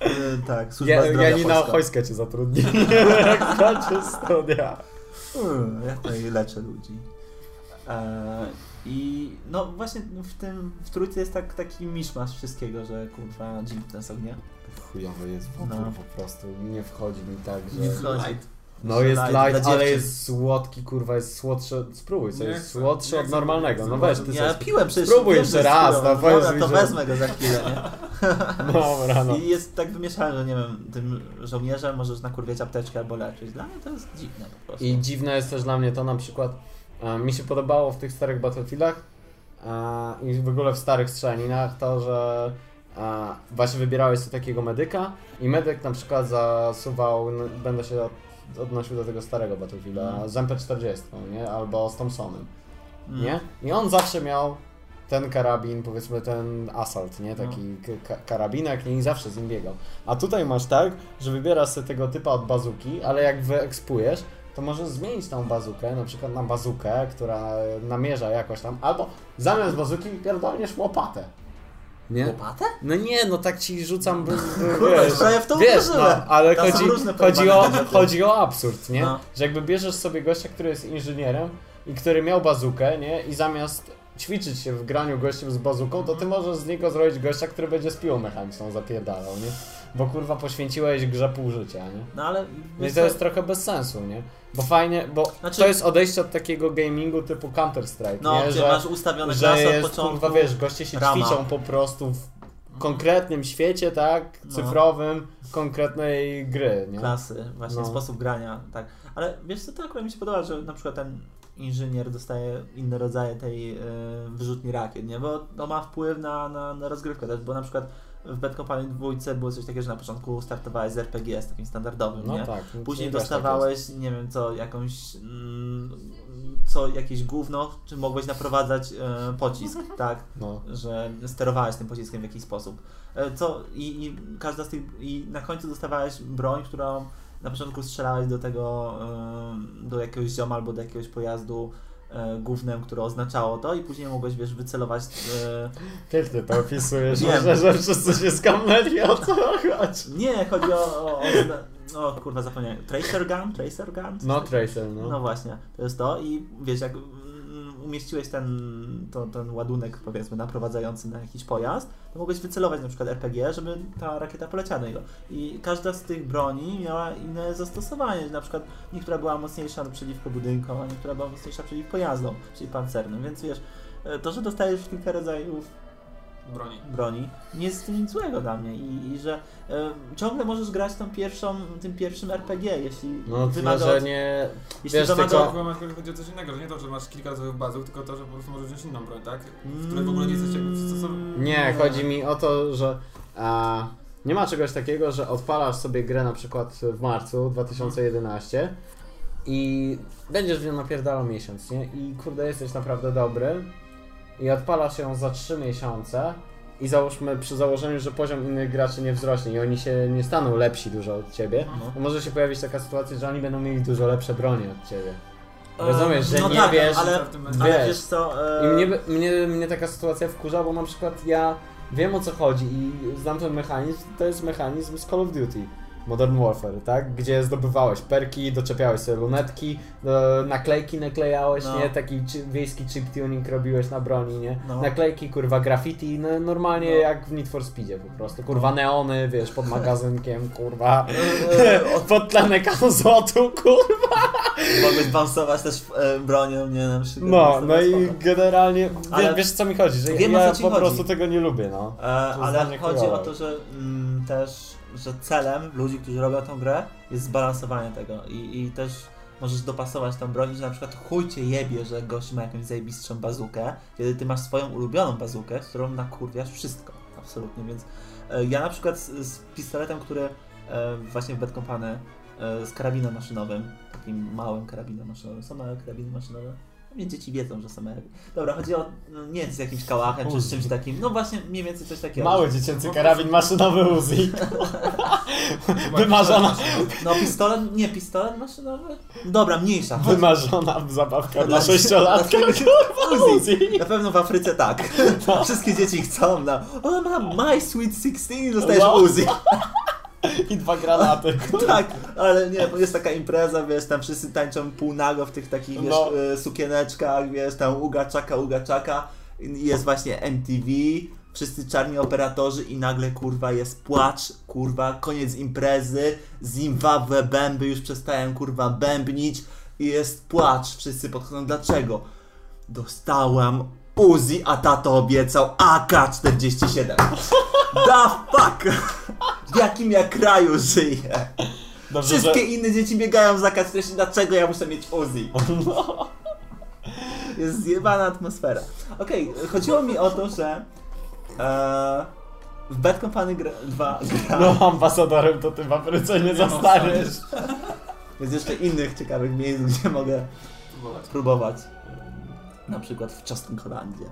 E, Tak, służba Ja, zdrowia Janina polska. Ochojska cię zatrudni. <laughs> Jak kończysz studia. Jak to i leczę ludzi. E, I no właśnie w tym, w trójce jest tak, taki miszmasz wszystkiego, że kurwa Jim ten nie? Chujowy jest No. po prostu. Nie wchodzi mi tak, że... Nie wchodzi. No jest Light light, dla ale jest słodki, kurwa, jest słodszy. Spróbuj, co jest słodszy nie od normalnego. No weź ty Ja sobie. piłem przecież. Spróbuj jeszcze raz, no powiedz Dobra, mi, to że- wezmę go za chwilę, nie? <laughs> Dobra, no. I jest tak wymieszane, że nie wiem, tym żołnierzem możesz nakurwiać apteczkę albo leczyć. Dla mnie to jest dziwne po prostu. I dziwne jest też dla mnie to na przykład, mi się podobało w tych starych Battlefieldach e, i w ogóle w starych strzelaninach to, że e, właśnie wybierałeś sobie takiego medyka i medyk na przykład zasuwał, będę się od, odnosił do tego starego Battlefielda, Mhm. z MP40, nie? Albo z Thompsonem, Mm. nie? I on zawsze miał ten karabin, powiedzmy ten assault, nie? Taki No. karabinek nie? i zawsze z nim biegał. A tutaj masz tak, że wybierasz sobie tego typa od bazuki, ale jak wyekspujesz, to możesz zmienić tą bazukę, na przykład na bazukę, która namierza jakoś tam, albo zamiast bazuki pierdolniesz łopatę. Nie? Łopatę? No nie, no tak ci rzucam, Kurwa, wiesz, ja w to wiesz, no, ale Tam chodzi, chodzi, o, chodzi o absurd, nie? No. Że jakby bierzesz sobie gościa, który jest inżynierem i który miał bazukę, nie? I zamiast ćwiczyć się w graniu gościem z bazuką, to ty możesz z niego zrobić gościa, który będzie z piłą mechaniczną zapierdalał, nie? Bo kurwa poświęciłeś grze pół życia, nie? No ale... No wiesz to jest trochę bez sensu, nie? Bo fajnie, bo Znaczy- to jest odejście od takiego gamingu typu Counter-Strike, No, nie? gdzie Że, masz ustawione że klasy od jest, początku. kurwa, wiesz, goście się rama. ćwiczą po prostu w konkretnym świecie, tak? No. Cyfrowym, konkretnej gry, nie? klasy, właśnie No. sposób grania, tak. Ale wiesz co, to akurat mi się podoba, że na przykład ten inżynier dostaje inne rodzaje tej y, wyrzutni rakiet, nie? Bo to ma wpływ na, na, na rozgrywkę też, bo na przykład w Company 2 było coś takiego, że na początku startowałeś z RPG, z takim standardowym, No nie? tak. Później nie wiesz, tak dostawałeś, nie wiem co, jakąś, mm, co, jakieś gówno, czy mogłeś naprowadzać e, pocisk, <laughs> tak? No. że sterowałeś tym pociskiem w jakiś sposób. E, Co i, i każda z tych i na końcu dostawałeś broń, którą na początku strzelałeś do tego, e, do jakiegoś zioma albo do jakiegoś pojazdu e, gównem, które oznaczało to i później mogłeś, wiesz, wycelować e, Pięknie to opisujesz, Wiem. że, wszyscy się skamleli o co chodzi. Nie, chodzi o, o, o, o kurwa zapomniałem, Tracer Gun? Tracer Gun? No Tracer, no. No właśnie, to jest to i wiesz, jak umieściłeś ten, to, ten ładunek powiedzmy naprowadzający na jakiś pojazd, to mogłeś wycelować na przykład RPG, żeby ta rakieta poleciała do niego. I każda z tych broni miała inne zastosowanie, na przykład niektóra była mocniejsza przeciwko budynkom, a niektóra była mocniejsza przeciwko pojazdom, czyli pancernym, więc wiesz, e, to, że dostajesz kilka rodzajów Broni. broni, nie jest tym nic złego dla mnie i, i że e, ciągle możesz grać tą pierwszą, tym pierwszym RPG, jeśli No wymaga od, nie... jeśli wiesz, wymaga tylko- od, chodzi o coś innego, że nie to, że masz kilka rodzajów bazów, tylko to, że po prostu możesz wziąć inną broń, tak? W której w ogóle nie jesteś jakby przystosowany. Nie, chodzi mi o to, że a, nie ma czegoś takiego, że odpalasz sobie grę na przykład w marcu 2011 i będziesz w nią napierdalał miesiąc, nie? I kurde, jesteś naprawdę dobry i odpalasz ją za 3 miesiące i załóżmy przy założeniu, że poziom innych graczy nie wzrośnie i oni się nie staną lepsi dużo od ciebie, No. to może się pojawić taka sytuacja, że oni będą mieli dużo lepsze bronie od ciebie. E, Rozumiesz, że no nie tak, wiesz, ale, w tym będzie. ale wiesz. wiesz co, e, I mnie, mnie, mnie taka sytuacja wkurza, bo na przykład ja wiem o co chodzi i znam ten mechanizm, to jest mechanizm z Call of Duty. Modern Warfare, tak? Gdzie zdobywałeś perki, doczepiałeś sobie lunetki, naklejki naklejałeś, No. nie? Taki wiejski chip tuning robiłeś na broni, nie? No. Naklejki, kurwa, graffiti, no, normalnie No. jak w Need for Speedzie po prostu. Kurwa, neony, wiesz, pod magazynkiem, <laughs> kurwa. e, Podtlenek złotu, kurwa. mogłeś bounsować też e, bronią, nie na przykład. No, no i spoko. generalnie, Ale- wiesz, co mi chodzi, że Wiem, ja po chodzi. prostu tego nie lubię, no. E, ale chodzi o to, że mm, też, że celem ludzi, którzy robią tą grę jest zbalansowanie tego. I, i też możesz dopasować tą broń, że na przykład chuj cię jebie, że gość ma jakąś zajebistszą bazukę, kiedy ty masz swoją ulubioną bazukę, z którą nakurwiasz wszystko, absolutnie, więc e, ja na przykład z, z pistoletem, który e, właśnie w Bad Company e, z karabinem maszynowym, takim małym karabinem maszynowym, są małe karabiny maszynowe? Mnie dzieci wiedzą, że są małe. Dobra, chodzi o no, nie z jakimś kałachem czy z czymś takim, no właśnie mniej więcej coś takiego. Mały dziecięcy karabin maszynowy Uzi. <laughs> Wymarzona, No pistolet, nie pistolet maszynowy? Dobra, mniejsza. chodź. wymarzona zabawka dla Dla- sześciolatka. kurwa, Uzi. Na pewno w Afryce tak. Wszystkie dzieci chcą na o mam My Sweet 16 i dostajesz Wow. Uzi. <laughs> <laughs> I dwa granaty. <laughs> Tak, ale nie, bo jest taka impreza, wiesz, tam wszyscy tańczą półnago w tych takich, wiesz, No. e, sukieneczkach, wiesz, tam ugaczaka, ugaczaka. Jest właśnie MTV, wszyscy czarni operatorzy i nagle, kurwa, jest płacz, kurwa, koniec imprezy, Zimbabwe bęby już przestają, kurwa, bębnić i jest płacz, wszyscy podchodzą, dlaczego? Dostałam Uzi, a tato obiecał AK-47. The <laughs> fuck? W jakim ja kraju żyję? Dobrze, że... Wszystkie inne dzieci biegają za AK-47, dlaczego ja muszę mieć Uzi? <laughs> No. Jest zjebana atmosfera. Okej, chodziło mi o to, że e, w Bad Company gra, 2 gra, No, ambasadorem to ty w Afryce nie Nie zostaniesz. jest jeszcze innych ciekawych miejsc, gdzie mogę Próbować. spróbować. Na przykład w Czosnkolandzie.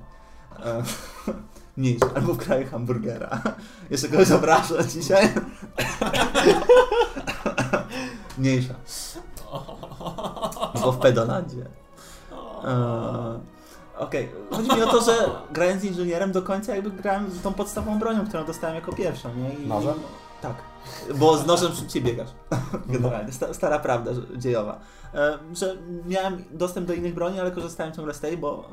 E, <laughs> mniejsze, albo w kraju hamburgera. <laughs> Jeszcze kogoś obrażę dzisiaj? <laughs> Mniejsza. Albo w Pedolandzie. E, Okej, chodzi mi o to, że grając inżynierem do końca jakby grałem z tą podstawową bronią, którą dostałem jako pierwszą, nie? I, Nożem? Tak. Bo z nożem szybciej biegasz. <laughs> Generalnie. Sta, stara prawda że- dziejowa. E, że miałem dostęp do innych broni, ale korzystałem ciągle z tej, bo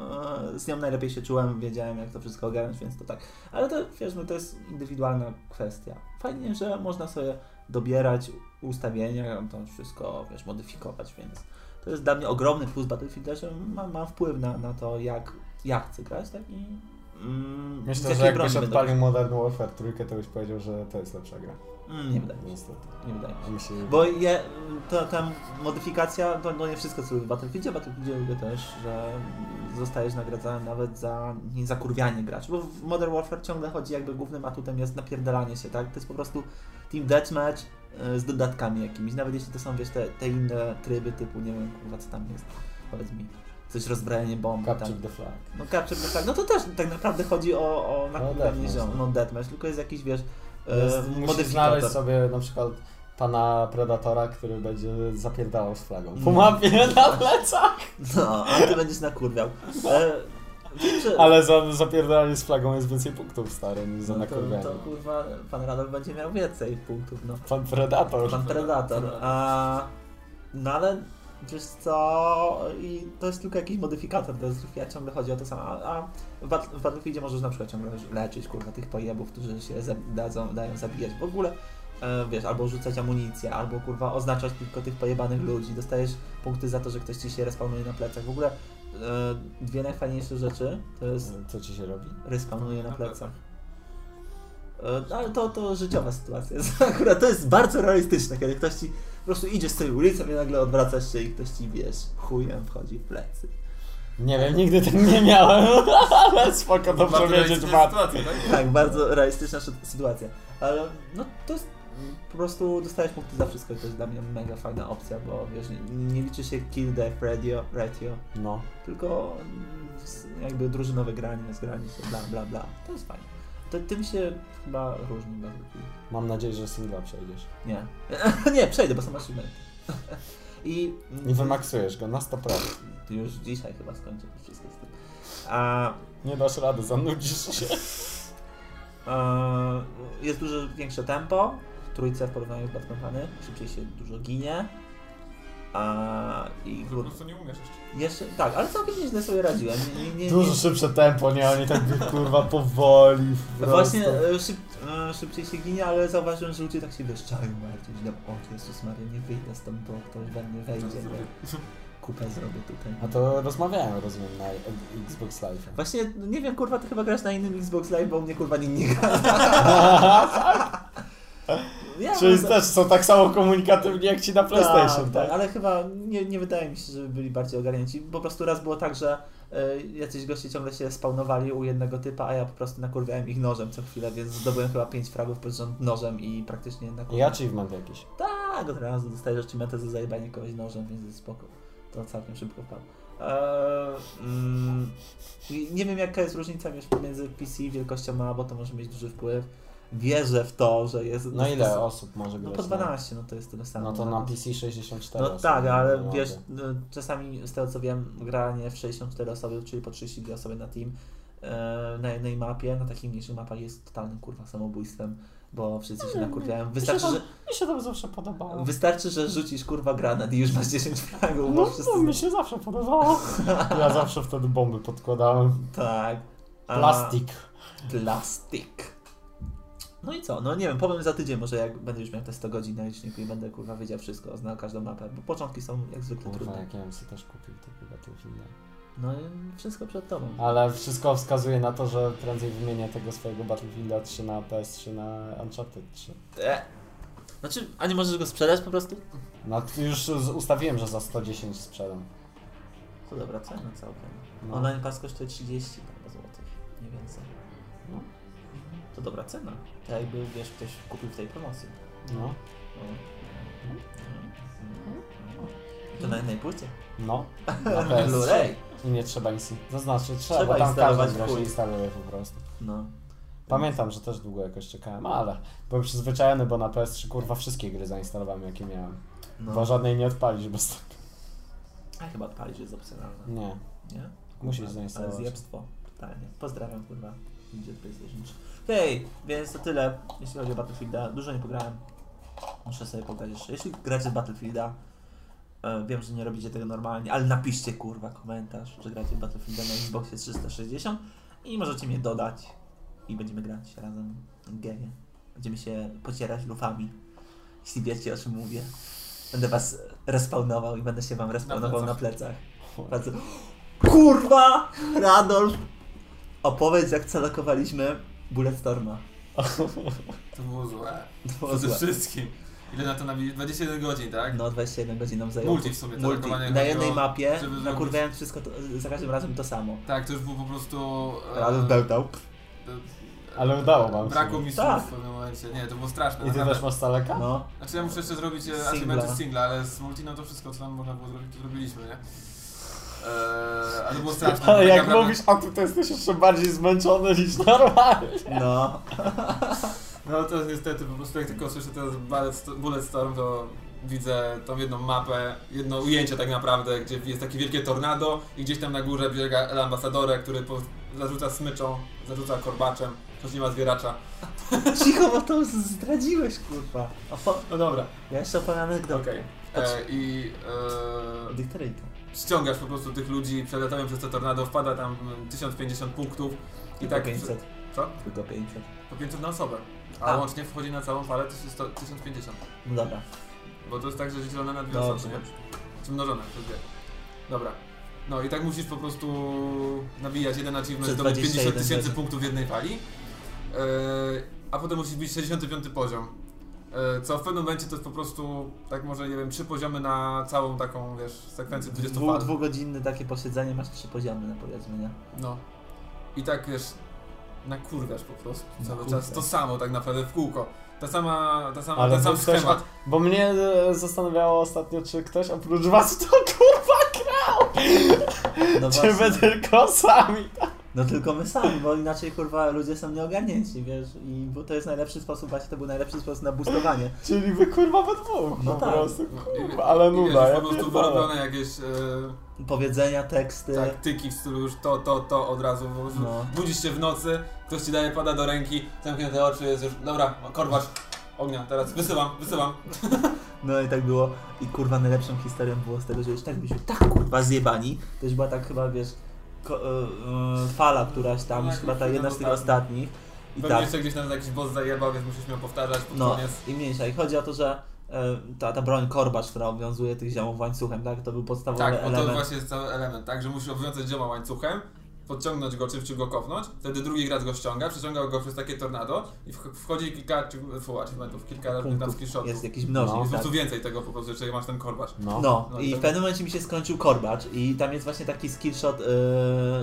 e, z nią najlepiej się czułem, wiedziałem jak to wszystko ogarnąć, więc to tak. Ale to wiesz, no to jest indywidualna kwestia. Fajnie, że można sobie dobierać ustawienia, to wszystko wiesz, modyfikować, więc to jest dla mnie ogromny plus Battlefielda, że mam, mam wpływ na, na to, jak ja chcę grać, tak i mm, Myślę, że jakbyś odpalił Modern Warfare trójkę, to byś powiedział, że to jest lepsza gra. Mm, nie wydaje mi się. Niestety. Nie wydaje mi się. Bo je, to, ta modyfikacja, to no nie wszystko co w Battlefieldzie, w Battlefieldzie lubię też, że zostajesz nagradzany nawet za niezakurwianie graczy, bo w Modern Warfare ciągle chodzi jakby głównym atutem jest napierdalanie się, tak? To jest po prostu team deathmatch y, z dodatkami jakimiś, nawet jeśli to są, wiesz, te, te inne tryby typu, nie wiem, kurwa, co tam jest, powiedz mi, coś rozbrajanie bomb, tak? Capture the flag. No capture the flag, no to też tak naprawdę chodzi o, o nakładanie deathmatch, ziom, no. no deathmatch, tylko jest jakiś, wiesz, e, musisz znaleźć sobie na przykład pana Predatora, który będzie zapierdalał z flagą. Po No. mapie <laughs> na plecach! No, a ty będziesz nakurwiał. E, wiem, że... Ale za zapierdalanie z flagą jest więcej punktów, stary, niż za no to, nakurwianie. to kurwa, pan Radol będzie miał więcej punktów, no. Pan Predator. Pan Predator. A, no ale wiesz co, i to jest tylko jakiś modyfikator do rozgrywki, a ciągle chodzi o to samo. A w, Bat- w Battlefieldzie możesz na przykład ciągle leczyć kurwa tych pojebów, którzy się dadzą, dają zabijać. W ogóle e, wiesz, albo rzucać amunicję, albo kurwa oznaczać tylko tych pojebanych ludzi. Dostajesz punkty za to, że ktoś ci się respawnuje na plecach. W ogóle e, dwie najfajniejsze rzeczy to jest Co ci się robi? respawnuje na plecach. E, No ale to, to życiowa sytuacja. <laughs> Akurat to jest bardzo realistyczne, kiedy ktoś ci po prostu idziesz sobie ulicą i nagle odwracasz się i ktoś ci, wiesz, chujem wchodzi w plecy. Nie wiem, nigdy tak nie miałem, <laughs> ale spoko, dobrze Bardzo wiedzieć, realistyczna Mat. sytuacja, tak? Tak, bardzo realistyczna sy- sytuacja. Ale no to jest po prostu dostajesz punkty za wszystko i to jest dla mnie mega fajna opcja, bo wiesz, nie, nie liczy się kill death ratio, ratio No. tylko jakby drużynowe granie, zgranie się, bla bla bla. To jest fajne. To, tym się chyba różni Battlefield. Mam nadzieję, że singla przejdziesz. Nie. <laughs> nie, przejdę, bo są achievementy. <laughs> I, I wymaksujesz go na 100%. Ty już dzisiaj chyba skończę to wszystko z tym. A, Nie dasz rady, zanudzisz się. jest dużo większe tempo w trójce w porównaniu z Bad Company. Szybciej się dużo ginie. A, I Po prostu nie umiesz jeszcze. jeszcze, tak, ale całkiem nieźle sobie radziłem. Nie, nie, nie, Dużo szybsze tempo, nie? Oni tak kurwa powoli. po Właśnie e, szyb, e, szybciej się ginie, ale zauważyłem, że ludzie tak się wieszczają bardziej, że o Jezus Maria, nie wyjdę stąd, bo ktoś we mnie wejdzie, bo <laughs> kupę zrobię tutaj. A to rozmawiałem, rozumiem, na Xbox Live. Właśnie, no nie wiem, kurwa, ty chyba grasz na innym Xbox Live, bo u mnie kurwa nikt nie gra. <laughs> <laughs> Ja Czyli mam- też są tak samo komunikatywni jak ci na PlayStation, tak, tak? tak, ale chyba nie, nie wydaje mi się, żeby byli bardziej ogarnięci. Po prostu raz było tak, że y, jacyś goście ciągle się spawnowali u jednego typa, a ja po prostu nakurwiałem ich nożem co chwilę, więc zdobyłem chyba 5 fragów pod rząd nożem i praktycznie I nakurwiałem. achievement jakiś. Tak, od razu dostajesz achievementę za zajebanie kogoś nożem, więc jest spoko. To całkiem szybko wpadł. Eee, mm, i nie wiem jaka jest różnica wiesz, pomiędzy PC i wielkością mała, bo to może mieć duży wpływ. Wierzę w to, że jest... No ile osób może No grać? po na- 12, no to jest tyle samo. No to na PC 64 No tak, ale No, wiesz, to- no, czasami z tego co wiem, granie w 64 osoby, czyli po 32 osoby na team, e, na jednej mapie, na takich mniejszych mapach jest totalnym kurwa samobójstwem, bo wszyscy się nakurwiają. Wystarczy, Mi się że, to- Mi się to zawsze podobało. wystarczy, że rzucisz kurwa granat i już masz 10 fragów, No, wszyscy... no mi się zawsze podobało. <laughs> Ja zawsze wtedy bomby podkładałem. Tak. A- Plastik. Plastik. No i co? No nie wiem, powiem za tydzień może jak będę już miał te 100 godzin na liczniku i będę kurwa wiedział wszystko, znał każdą mapę, bo początki są jak zwykle Kurwa, trudne. jak ja bym sobie też kupił tego Battlefielda. No i wszystko przed tobą. Ale wszystko wskazuje na to, że prędzej wymienię tego swojego Battlefielda 3 na PS3 na Uncharted 3. E. Znaczy, a nie możesz go sprzedać po prostu? No już ustawiłem, że za 110 sprzedam. To dobra cena całkiem. No. Online pass kosztuje 30 chyba złotych, nie więcej. No. To dobra cena. To jakby, wiesz, ktoś kupił w tej promocji. No. No. To na jednej płycie. No. <laughs> Na PS3. Blu-ray. I nie trzeba nic. To znaczy trzeba, Trzeba bo tam każdy gra się instaluje po prostu. No. Pamiętam, że też długo jakoś czekałem, ale byłem przyzwyczajony, bo na PS3 kurwa wszystkie gry zainstalowałem jakie miałem. no. Bo żadnej nie odpalić bez tego. A chyba odpalić jest opcjonalne. Nie. Nie? Musisz Ale zainstalować. zjebstwo. Totalnie. Pozdrawiam, kurwa. Ludzie z PlayStation 3. Okej, więc to tyle, jeśli chodzi o Battlefielda. Dużo nie pograłem. Muszę sobie pograć jeszcze. Jeśli gracie w Battlefielda, e, wiem, że nie robicie tego normalnie, ale napiszcie, kurwa, komentarz, że gracie w Battlefielda na Xboxie 360 i możecie mnie dodać i będziemy grać razem w genie. Będziemy się pocierać lufami, jeśli wiecie, o czym mówię. Będę was respawnował i będę się wam respawnował na plecach. Bardzo... <gasps> Kurwa! Radolf! Opowiedz jak celokowaliśmy Bulletstorma. <laughs> To było złe. To było Przede złe. wszystkim. Ile na to nabili? 21 godzin, tak? No 21 godzin nam zajęło. Multi w sumie, Multi. Na jednej chodziło, mapie, żeby zrobić- nakurwiając wszystko to, za każdym razem to samo. Tak, to już było po prostu... e, Radolf bełtał. e, Ale udało wam się. Brakło mi słów Tak. w pewnym momencie. Nie, to było straszne. I ty naprawdę. też masz Staleka? No. Znaczy ja muszę jeszcze zrobić e, Singla. achievementy singla, ale z multiną to wszystko, co tam można było zrobić, to zrobiliśmy, nie? Eee, ale było straszne. Ale tak jak naprawdę- mówisz, a ty to jesteś jeszcze bardziej zmęczony niż normalnie. No. No to jest niestety po prostu jak tylko słyszę ten Bullet- Bulletstorm, to widzę tą jedną mapę, jedno ujęcie tak naprawdę, gdzie jest takie wielkie tornado i gdzieś tam na górze biega El Ambasadore, który po, zarzuca smyczą, zarzuca korbaczem, choć nie ma zwieracza. Cicho, bo to zdradziłeś, kurwa. No dobra, ja jeszcze opowiem anegdotę. okej. E, I e. ściągasz po prostu tych ludzi, przelatają przez to tornado, wpada tam mm, 1050 punktów i Tylko tak... 500. Co? Tylko 500. Po 500 na osobę. A, A. łącznie wchodzi na całą falę 1100 1050. No dobra. Bo to jest tak, że dzielone na dwie Dobrze, osoby, nie? Czy mnożone przez dwie. Dobra. No i tak musisz po prostu nabijać jeden achievement, zdobyć 21 50 tysięcy punktów w jednej fali. Yy, a potem musisz bić 65 poziom. Yy, co w pewnym momencie to jest po prostu, tak może, nie wiem, trzy poziomy na całą taką, wiesz, sekwencję 20 Dwu, fal. dwugodzinne takie posiedzenie, masz trzy poziomy, no powiedzmy, nie? No. I tak, wiesz, nakurwiasz po prostu cały Nakurwiasz. czas. To samo tak naprawdę w kółko. Ta sama, ta sama, Ale ten sam bo ktoś- schemat. Bo mnie e, zastanawiało ostatnio, czy ktoś oprócz was to kurwa grał! No Czy właśnie. wy tylko sami? No tylko my sami, bo inaczej kurwa ludzie są nieogarnięci, wiesz, i bo to jest najlepszy sposób, właśnie to był najlepszy sposób na boostowanie. <laughs> Czyli wy kurwa we dwóch No po tak. prostu. Kurwa, ale i wiesz, nuda, ja po prostu wyrobione jakieś e, Powiedzenia, teksty. taktyki w stylu już to, to, to od razu. Po prostu No. Budzisz się w nocy, ktoś ci daje, pada do ręki, zamknięte oczy, jest już, dobra, korbacz, ognia, teraz wysyłam, wysyłam. <laughs> No i tak było. I kurwa najlepszą historią było z tego, że już tak byliśmy tak kurwa zjebani. To już była tak chyba, wiesz, fala któraś tam, No, chyba ta jedna z tych ostatni. ostatnich. I Pewnie tak. jeszcze gdzieś tam jakiś boss zajebał, więc musieliśmy ją powtarzać pod No koniec. i mniejsza. I chodzi o to, że e, ta, ta broń korbacz, która obowiązuje tych ziomów łańcuchem, tak? To był podstawowy Tak, bo to element. właśnie jest cały element, tak, że musisz obowiązać zioma łańcuchem, podciągnąć go, czy, czy go kopnąć, wtedy drugi gracz go ściąga, przeciąga go przez takie tornado i wch- wchodzi kilka, czy, fu, achievementów, kilka tam punktów. skillshotów. Jest Jest, jakiś mnożnik. No, po tak. prostu więcej tego po prostu, jeżeli masz ten korbacz. No. No, No i w tak- pewnym momencie mi się skończył korbacz i tam jest właśnie taki skillshot y,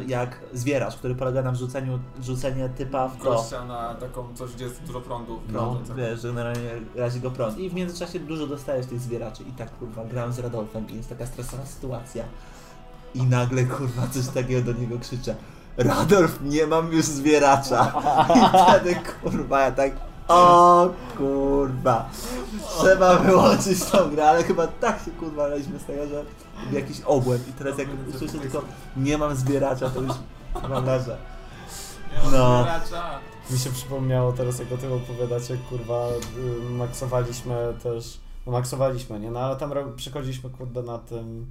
jak zwieracz, który polega na wrzuceniu rzucenie typa w to. Gościa na taką coś, gdzie jest dużo prądu. No, prądzącego. wiesz, że generalnie razi go prąd. I w międzyczasie dużo dostajesz tych zwieraczy. I tak kurwa, grałem z Radolfem i jest taka stresowa sytuacja. I nagle kurwa coś takiego do niego krzyczę. Radolf, nie mam już zwieracza. I wtedy kurwa, ja tak. O kurwa. Trzeba wyłączyć tą grę, ale chyba tak się kurwa leźmy z tego, że jakiś obłęd. I teraz jak usłyszę tylko nie mam zwieracza, to już chyba leżę. No. Mi się przypomniało teraz, jak o tym opowiadacie, kurwa, y, maksowaliśmy też, no maksowaliśmy, nie? No ale tam przechodziliśmy, kurde, na tym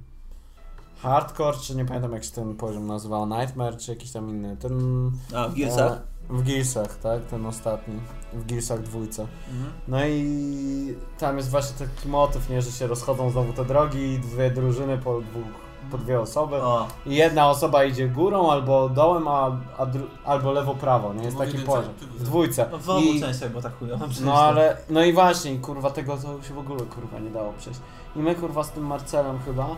hardcore, czy nie pamiętam jak się ten poziom nazywał, Nightmare, czy jakiś tam inny, ten... A, w Gearsach. e, W Gearsach, tak, ten ostatni, w Gearsach dwójce. Mhm. No i tam jest właśnie taki motyw, nie, że się rozchodzą znowu te drogi, dwie drużyny po dwóch, po dwie osoby. O, I jedna osoba idzie górą albo dołem, a, a dru- albo lewo-prawo, nie? Jest taki poziom. w dwójce. no w obu I, częściach, bo tak chujowo no ale, no i właśnie, i kurwa tego to się w ogóle kurwa nie dało przejść. I my kurwa z tym Marcelem chyba,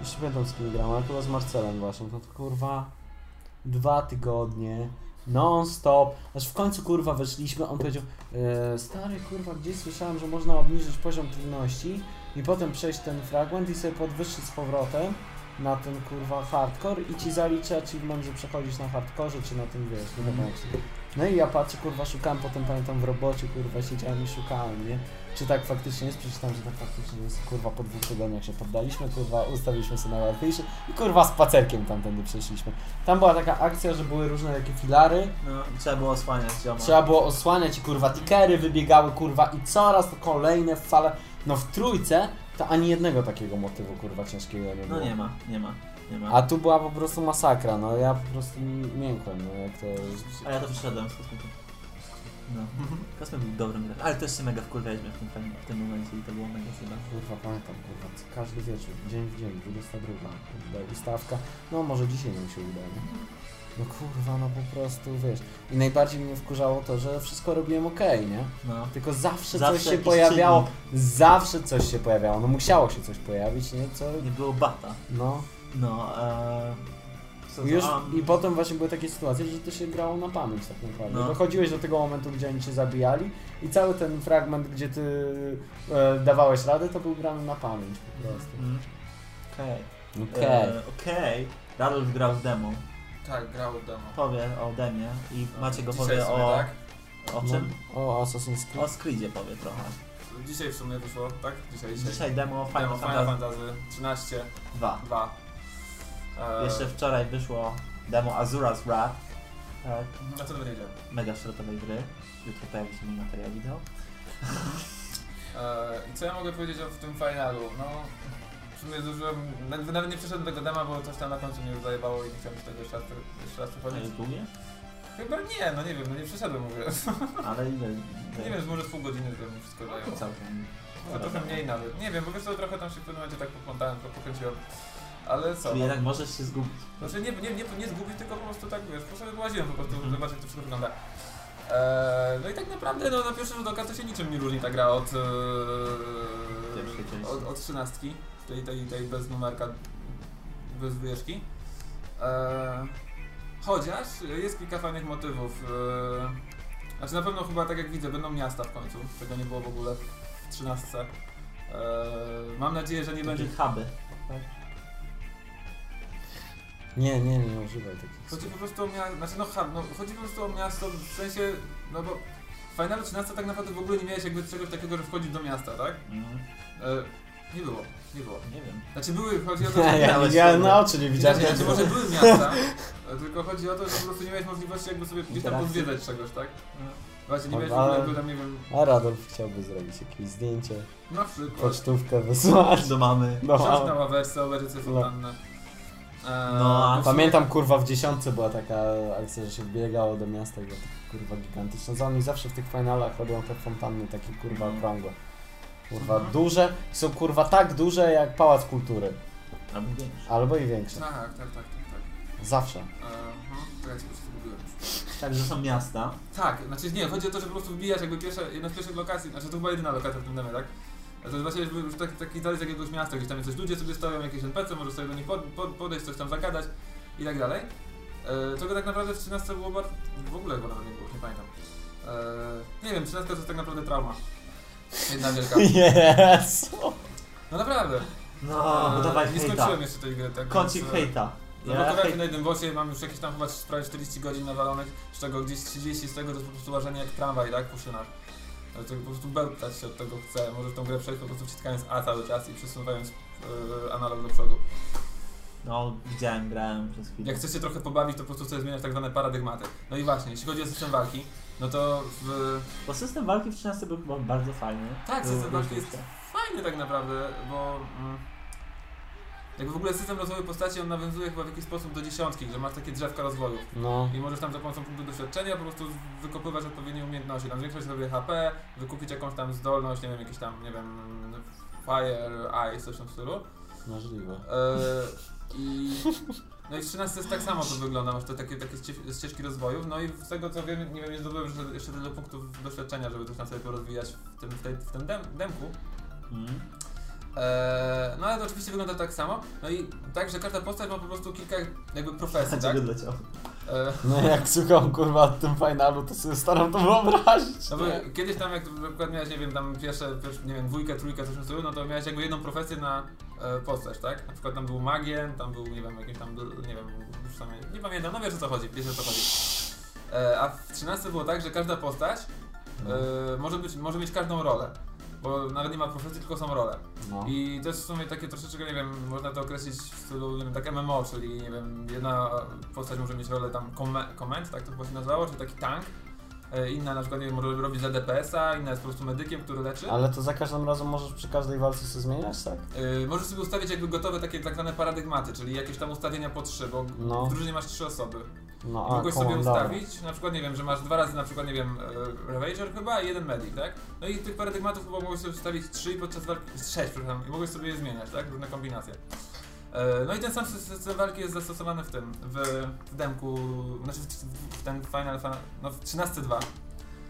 jeszcze pamiętam z kim gramy, ale chyba z Marcelem właśnie, no to kurwa dwa tygodnie, non stop, aż w końcu kurwa weszliśmy, on powiedział, e, stary kurwa, gdzieś słyszałem, że można obniżyć poziom trudności i potem przejść ten fragment i sobie podwyższyć z powrotem na ten kurwa hardcore i ci zaliczy achievement, że przechodzisz na hardkorze czy na tym wiesz, nie się- No i ja patrzę, kurwa, szukałem, potem pamiętam w robocie, kurwa, siedziałem i szukałem, nie? Czy tak faktycznie jest? Przeczytałem, że tak faktycznie jest, kurwa, po dwóch tygodniach się poddaliśmy, kurwa, ustawiliśmy sobie na łatwiejszy i kurwa spacerkiem tamtędy przeszliśmy. Tam była taka akcja, że były różne takie filary, No, trzeba było osłaniać zioma. trzeba było osłaniać i kurwa tikery wybiegały, kurwa, i coraz to kolejne fale. No w trójce to ani jednego takiego motywu, kurwa, ciężkiego nie było. No nie ma, nie ma, nie ma. A tu była po prostu masakra, no ja po prostu miękłem, no jak to... A ja to wyszedłem z kosmetyku. No. <laughs> Kosmet był dobrym graczem, ale też się mega wkurwialiśmy w tym, fragm- w tym momencie i to było mega zjebane. Kurwa, pamiętam, kurwa, każdy wieczór, dzień w dzień, 22, kurwa, ustawka, no może dzisiaj nam się uda, nie? No kurwa, no po prostu, wiesz. I najbardziej mnie wkurzało to, że wszystko robiłem okej, nie? No. Tylko zawsze, Zawsze coś się pojawiało, czynnik. zawsze coś się pojawiało, no musiało się coś pojawić, nie? Co, Nie było bata. no. No, I, już, I potem właśnie były takie sytuacje, że to się grało na pamięć tak naprawdę. No. Dochodziłeś do tego momentu, gdzie oni cię zabijali i cały ten fragment, gdzie ty e, dawałeś radę, to był grany na pamięć po prostu. Mm. Okej. Okej. Eee, Okej. Radolf grał w demo. Tak, grał demo. Powie o demie i Macie go powie o tak? O czym? No, o Assassin's O Creed. Skridzie powie trochę. Dzisiaj w sumie wyszło, tak? Dzisiaj, dzisiaj. Dzisiaj demo Final Final, Final Fantasy Fantasy 13, 2. 2. E, Jeszcze wczoraj wyszło demo Azura's Wrath. Tak. Na co to będzie działo? Mega szrotowej gry. Jutro pojawi się mój materiał wideo. E, I co ja mogę powiedzieć o w tym finalu? No, w sumie zużyłem, nawet nawet nie przeszedłem tego dema, bo coś tam na końcu mnie już zajebało i nie chciałem się tego jeszcze raz, jeszcze raz To przechodzić. jest długie? Chyba nie, no nie wiem, no nie przeszedłem mówię. <laughs> Ale ile? Nie wiem, z może z pół godziny to mi wszystko daje. To całkiem. Może trochę mniej nawet. Nie wiem, bo wiesz co, trochę tam się w pewnym momencie tak poplątałem, trochę pokręciłem. Ale co? Czyli No, jednak możesz się zgubić. znaczy nie, nie, nie, nie zgubić, tylko po prostu tak, wiesz, po sobie łaziłem po prostu, Mhm. zobaczyć jak to wszystko wygląda. Eee, no i tak naprawdę, no na pierwszy rzut oka to się niczym nie różni ta gra od, Pierwszej eee, części. od, od trzynastki, tej, tej, tej bez numerka, bez wyjeżdżki. Eee, chociaż jest kilka fajnych motywów. Eee, znaczy na pewno chyba tak jak widzę, będą miasta w końcu, czego nie było w ogóle w trzynastce. Eee, mam nadzieję, że nie Takie będzie huby. Nie, nie, nie używaj takich Chodzi po prostu o miasto, znaczy no, hub, no chodzi po prostu o miasto w sensie, no bo w Finalu 13 tak naprawdę w ogóle nie miałeś jakby czegoś takiego, że wchodzić do miasta, tak? Mhm. E, nie było, nie było. Nie wiem. Znaczy były, chodzi o to, <laughs> że... ja, miałeś ja na oczy nie widziałem. Znaczy, może były miasta, tylko chodzi o to, że po prostu nie miałeś możliwości jakby sobie gdzieś tam pozwiedzać czegoś, tak? Właśnie, nie miałeś w Ale- ogóle jakby tam, nie wiem, A Radolf chciałby zrobić jakieś zdjęcie, na przykład, pocztówkę wysłać. Do mamy. No, siąść na ławeczce, obejrzeć sobie No. fontannę. E, No, a w sumie- Pamiętam kurwa w dziesiątce była taka akcja, że się wbiegało do miasta i było takie kurwa gigantyczne. Za oni zawsze w tych finalach robią te fontanny takie kurwa okrągłe. Kurwa Mhm. duże, są kurwa tak duże jak pałac kultury. Albo większy. Albo i większe. Tak, tak, tak, tak, tak. Zawsze. To ja ci po prostu gubiłem już. Tak, że są miasta. Tak, znaczy nie, chodzi o to, że po prostu wbijasz jakby pierwsza, jedna z pierwszych lokacji, znaczy to chyba jedyna lokacja w tym demie, tak? To jest właśnie już taki, taki zarys jakiegoś miasta, gdzieś tam coś ludzie sobie stoją, jakieś NPC, możesz sobie do nich pod, pod, podejść, coś tam zagadać i tak dalej. E, czego tak naprawdę w 13 było bardzo... w ogóle chyba nawet nie było, nie pamiętam. E, nie wiem, 13 to jest tak naprawdę trauma. Jedna wielka. <laughs> Jezu. No naprawdę. No, E, dawaj Nie hejta. skończyłem jeszcze tej gry, tak Kącik więc, e, hejta. Zablokowałem hej- się na jednym bossie, mam już jakieś tam chyba prawie 40 godzin nawalonych, z czego gdzieś 30 z tego to jest po prostu łażenie jak tramwaj, tak, po szynach. Ale to po prostu bełtać się od tego chcę, może w tą grę przejść po prostu wciskając A cały czas i przesuwając yy, analog do przodu. No, widziałem, grałem przez chwilę. Jak chcesz się trochę pobawić, to po prostu chcesz zmieniać tak zwane paradygmaty. No i właśnie, jeśli chodzi o system walki, no to w... Bo system walki w 13 był chyba bardzo fajny. Tak, system walki jest fajny tak naprawdę, bo... Mm, jakby w ogóle system rozwoju postaci, on nawiązuje chyba w jakiś sposób do dziesiątki, że masz takie drzewka rozwoju. No. I możesz tam za pomocą punktu doświadczenia po prostu wykopywać odpowiednie umiejętności, tam zwiększać sobie HP, wykupić jakąś tam zdolność, nie wiem, jakiś tam, nie wiem, Fire, Ice, coś w tym stylu. Możliwe. Eee, I <laughs> no i w 13 jest tak samo to wygląda, masz te takie, takie ście- ścieżki rozwojów, no i z tego co wiem, nie wiem, nie zdobyłem jeszcze- jeszcze tyle punktów doświadczenia, żeby coś tam sobie porozwijać w tym, w tej, w tym dem, demku. Mhm. Eee, no ale to oczywiście wygląda tak samo. No i tak, że każda postać ma po prostu kilka jakby profesji, tak? Leciał? Eee, No jak słucham kurwa o tym finalu, to sobie staram to wyobrazić. No bo nie? kiedyś tam jak na przykład miałeś, nie wiem, tam pierwsze, pierwsze nie wiem, dwójkę, trójkę, coś w tym no to miałeś jakby jedną profesję na e, postać, tak? Na przykład tam był magiem, tam był, nie wiem, jakimś tam, nie wiem, już tam, nie pamiętam, no wiesz o co chodzi, wiesz o co chodzi. E, a w 13 było tak, że każda postać e, może, być, może mieć każdą rolę. Bo nawet nie ma profesji, tylko są role. No. I to jest w sumie takie troszeczkę, nie wiem, można to określić w stylu, nie wiem, tak MMO, czyli nie wiem, jedna postać może mieć rolę tam comment, tak to chyba się nazywało, czyli taki tank. E, Inna na przykład, nie wiem, może robić za DPS-a, inna jest po prostu medykiem, który leczy. Ale to za każdym razem możesz przy każdej walce sobie zmieniać, tak? Yy, możesz sobie ustawić jakby gotowe takie tak zwane paradygmaty, czyli jakieś tam ustawienia po trzy, bo No. w drużynie masz trzy osoby. No, Mogłeś sobie ustawić, na przykład nie wiem, że masz dwa razy na przykład, nie wiem, e, Ravager chyba i jeden Medic, tak? No i tych paradygmatów chyba mogłeś sobie ustawić trzy podczas walki, sześć, przepraszam, i mogłeś sobie je zmieniać, tak? Różne kombinacje. E, No i ten sam sy- system walki jest zastosowany w tym, w, w demku, znaczy w, w ten Final, Fan- no w 13.2.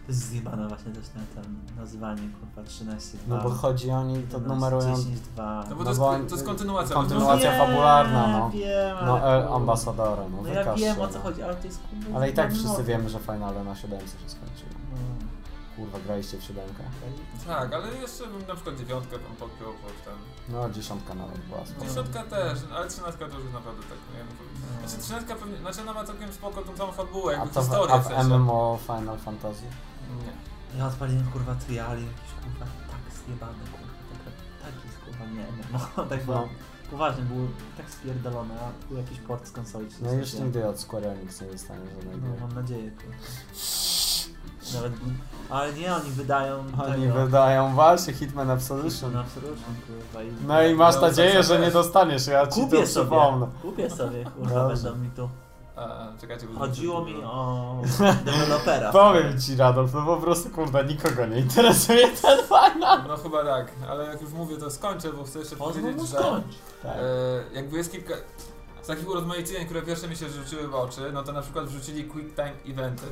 To zjebane właśnie też na ten nazywanie, kurwa, 13, No bo chodzi oni, to numerują... 10, 2. No bo No to jest, bo to jest kontynuacja. kontynuacja wiem, fabularna, no. Wiem, ale No, El kurwa. Ambasadora, no, No ja wiem o co no. chodzi, ale to jest kurwa. Ale i tak wszyscy wiemy, że finale na 7 się skończyło. No. Kurwa, graliście w 7. Tak, ale jeszcze bym na przykład dziewiątkę bym podpiął pod ten. No, dziesiątka nawet była. spoko. Dziesiątka też, ale trzynastka to już jest naprawdę tak, nie wiem. Znaczy trzynastka pewnie, znaczy ona ma całkiem spoko tą całą fabułę, A jakby to w, historię a w w sensie. MMO Final Fantasy? Nie. Ja odpaliłem kurwa triali, jakieś kurwa tak zjebane kurwa, tak, tak jest kurwa nie no, <laughs> tak było, No. poważnie było tak spierdolone, a był jakiś port z konsoli. No już nigdy od Square Enix nie dostanie żadnej No mam nadzieję kurwa. Nawet, ale nie, oni wydają Oni tego, wydają właśnie Hitman Absolution. na Absolution kurwa i... No i masz No, nadzieję, że nie dostaniesz, ja ci Kupię to sobie, przypomnę. kupię sobie kurwa, Dobrze. będą mi tu. A, czekajcie, bo Chodziło mi o dewelopera. Powiem ci Radolf, no po prostu kurwa nikogo nie interesuje ten final. No chyba tak, ale jak już mówię, to skończę, bo chcę jeszcze powiedzieć, że skończ. Tak. e, jakby jest kilka z takich urozmaiceń, które pierwsze mi się rzuciły w oczy, no to na przykład wrzucili quick time eventy.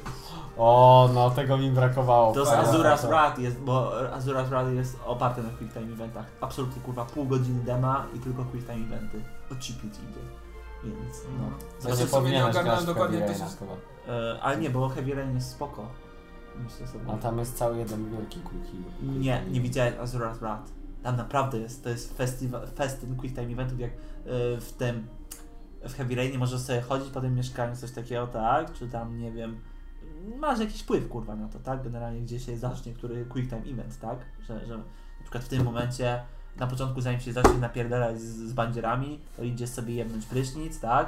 O, no tego mi brakowało. To z Fajne, Azura's Wrath jest, bo Azura's Wrath jest oparty na quick time eventach. Absolutnie kurwa pół godziny dema i tylko quick time eventy. O chipit idzie. Więc no. To Ja nie sobie nie ogarnąłem dokładnie Raina chyba. E, ale nie, bo Heavy Rain jest spoko. Myślę sobie. A tam jest cały jeden wielki quickie. Nie, nie widziałem Azura's Wrath. Tam naprawdę jest, to jest festyn quick time eventów jak e, w tym w Heavy Rainie możesz sobie chodzić po tym mieszkaniu, coś takiego, tak? Czy tam, nie wiem, masz jakiś wpływ, kurwa, na to, tak? Generalnie gdzie się zacznie który quick time event, tak? Że, że na przykład w tym momencie, na początku zanim się zacznie napierdalać z, z bandzierami, to idziesz sobie jebnąć prysznic, tak?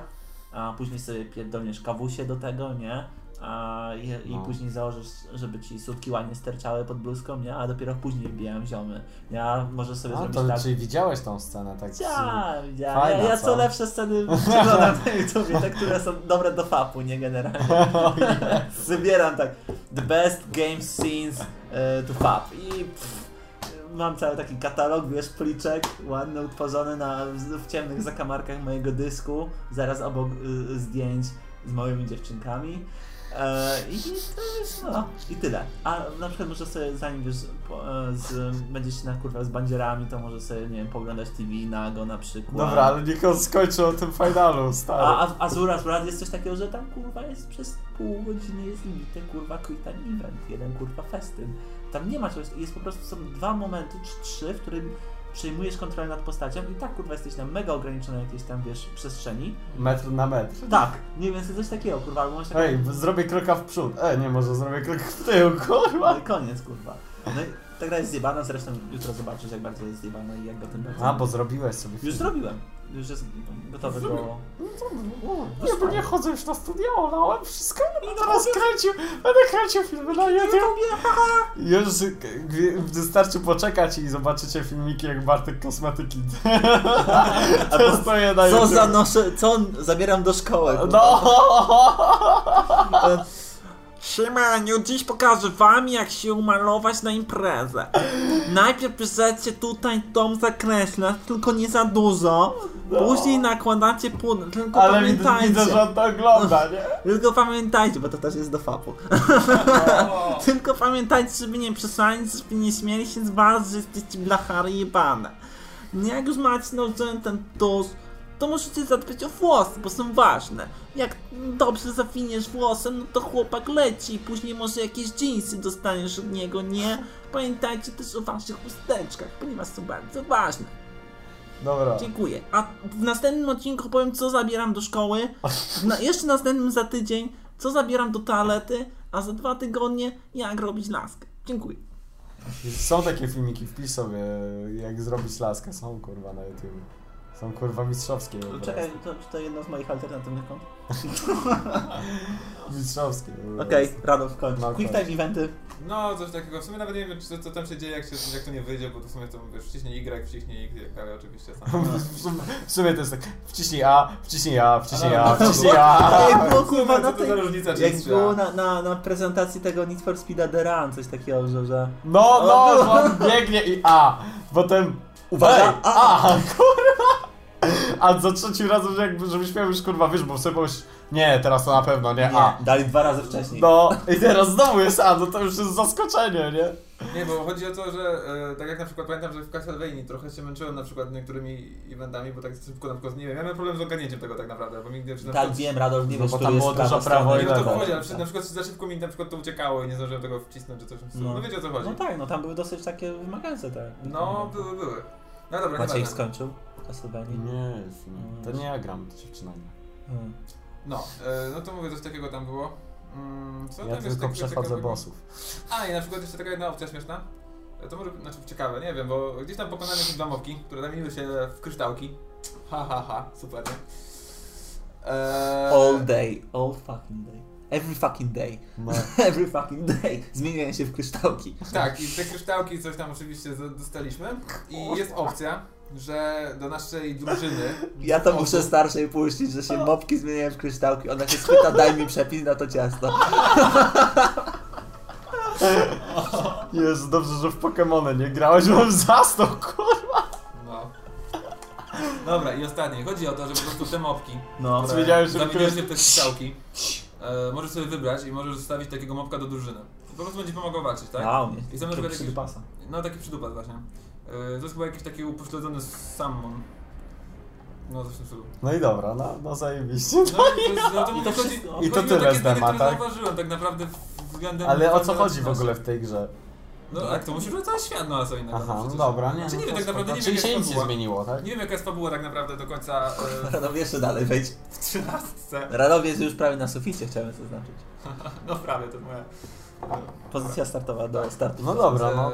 A później sobie pierdolniesz kawusie do tego, nie? A, i, i No. później założysz, żeby ci sutki ładnie sterczały pod bluzką, nie? A dopiero później wbijają ziomy. Ja możesz sobie A, zrobić to tak. czyli widziałeś tą scenę tak. Ja, ja, Fajna, ja, ja co? co lepsze sceny <laughs> przeglądam na YouTubie, te, które są dobre do fapu, nie generalnie. <laughs> Zbieram tak, the best game scenes e, to fap i pff, mam cały taki katalog, wiesz, pliczek ładny, utworzony na, w, ciemnych zakamarkach mojego dysku, zaraz obok y, zdjęć z małymi dziewczynkami. E, I to jest, no, i tyle. A na przykład może sobie, zanim wiesz, po, e, z, będziesz na kurwa z bandzierami, to może sobie, nie wiem, poglądać TV nago na przykład. Dobra, ale niech on skończy o tym finalu, stary. A, a w Azura Wrath jest coś takiego, że tam kurwa jest przez pół godziny jest limity, kurwa time event, jeden kurwa festyn. Tam nie ma czegoś, jest po prostu są dwa momenty czy trzy, w którym przejmujesz kontrolę nad postacią i tak kurwa jesteś na mega ograniczonej jakiejś tam wiesz przestrzeni. Metr na metr. Tak, mniej więcej coś takiego kurwa, albo masz taką... Ej, zrobię kroka w przód. E, nie, może zrobię krok w tył, kurwa. No i koniec kurwa. No i ta gra jest zjebana, zresztą jutro zobaczysz jak bardzo jest zjebana i jak go tym bardzo... A, bo zrobiłeś sobie Już film. zrobiłem. Już jest gotowy do... Nie, bo nie chodzę już na studia, olałem wszystko i teraz kręcił, będę kręcił filmy na YouTube. Już wystarczy poczekać i zobaczycie filmiki jak Bartek kosmetyki <laughs> testuje na Co YouTube. zanoszę, co zabieram do szkoły? No! <laughs> Siemaniu, dziś pokażę wam jak się umalować na imprezę. Najpierw bierzecie tutaj dom zakreślasz, tylko nie za dużo. Później nakładacie puder, tylko No. Ale pamiętajcie. widzę, że on to ogląda, nie? <laughs> Tylko pamiętajcie, bo to też jest do fapu. <laughs> Tylko pamiętajcie, żeby nie przesadzić, żeby nie śmieli się z was, że jesteście blachary jebane. No Jak już macie nałożony ten tusz, to musicie zadbać o włosy, bo są ważne. Jak dobrze zawiniesz włosem, no to chłopak leci i później może jakieś dżinsy dostaniesz od niego, nie? Pamiętajcie też o waszych chusteczkach, ponieważ są bardzo ważne. Dobra. Dziękuję. A w następnym odcinku powiem, co zabieram do szkoły. Na, jeszcze następnym za tydzień, co zabieram do toalety, a za dwa tygodnie, jak robić laskę. Dziękuję. Są takie filmiki, wpisz sobie jak zrobić laskę, są kurwa na YouTube. Są kurwa mistrzowskie. po Czekaj, prostu. to, czy to jedno z moich alternatywnych kont? <laughs> Mistrzowskie. Okej, prostu. Radolf, kończ. No, Quick time eventy. No, coś takiego. W sumie nawet nie wiem, czy, co tam się dzieje, jak, się, jak to nie wyjdzie, bo to w sumie to wiesz, wciśnij Y, wciśnij X, ale oczywiście sam. <laughs> W sumie, w to jest tak, wciśnij A, wciśnij A, wciśnij A, <laughs> no, wciśnij no, A. Jak było w sumie, kurwa na to tej... różnica, Jak było na, na, na prezentacji tego Need for Speed'a The Run, coś takiego, że... że... No, no, bo on biegnie i A. Potem Uwaga, Ej, A, kurwa. A za trzecim razem, jakby, żebyś miał już kurwa, wiesz, bo sobie pomyśl, nie, teraz to na pewno, nie, A. Nie, dali dwa razy wcześniej. No, i teraz znowu jest A, no to już jest zaskoczenie, nie? Nie, bo chodzi o to, że e, tak jak na przykład pamiętam, że w Castlevanii trochę się męczyłem na przykład niektórymi eventami, bo tak szybko na przykład, nie wiem, ja miałem problem z ogarnięciem tego tak naprawdę, bo mi na Tak, wiem, Radolf, nie wiesz, bo tam jest było dużo prawa prawo i Nie, no to chodzi, ale na przykład za szybko mi na przykład to uciekało i nie zdążyłem tego wcisnąć czy coś w. No. No wiecie o co chodzi. No tak, no tam były dosyć takie wymagające te. No, były, były. No dobra, Maciej nieważne. skończył Castlevania. Nie, to nie ja gram, to dziewczyna. Hmm. No, e, no to mówię, coś takiego tam było. Mm, co Ja tam tylko przechodzę ciekawego? bossów. A i na przykład jeszcze taka jedna opcja śmieszna. To może, znaczy ciekawe, nie wiem, bo gdzieś tam pokonałem jakieś dwa mopki, które zamieniły się w kryształki. Ha, ha, ha, super, nie? Eee, All day, all fucking day. Every fucking day. No. <laughs> Every fucking day. Zmieniają się w kryształki. Tak, i te kryształki coś tam oczywiście dostaliśmy. I jest opcja, że do naszej drużyny. Ja to muszę starszej puścić, że się mopki zmieniają w kryształki. Ona się schwyta, daj mi przepis na to ciasto. <laughs> Jest dobrze, że w Pokémony nie grałeś, bo zasnął, kurwa. No. Dobra, i ostatnie. Chodzi o to, że po prostu te mopki, No. Wiedziałem, że któreś- się w te kryształki, e, możesz sobie wybrać i możesz zostawić takiego mopka do drużyny. Po prostu będzie pomagał walczyć, tak? Mnie. I są na przykład jakieś, no taki przydupas właśnie. E, to jest chyba jakiś taki upośledzony sammon. No, coś w tym stylu. No i dobra, no, no zajebiście. No, i to, jest- no, to, I to chodzi, wszystko. chodzi I to tyle takie z dema, tak? zauważyłem tak naprawdę względem... Ale o co chodzi w 13. ogóle w tej grze? No tak, to musisz cały świat, no a co innego. Aha, przecież. dobra, nie. Znaczy nie no wiem, to tak naprawdę nie wiem, jaka się nic nie zmieniło, tak? Nie wiem jaka jest fabuła tak naprawdę do końca e, <laughs> Radowie jeszcze dalej wejdź. w trzynastce. Radowie jest już prawie na suficie, chciałem zaznaczyć. <laughs> No prawie, to moja... Pozycja startowa do startu. No dobra, no.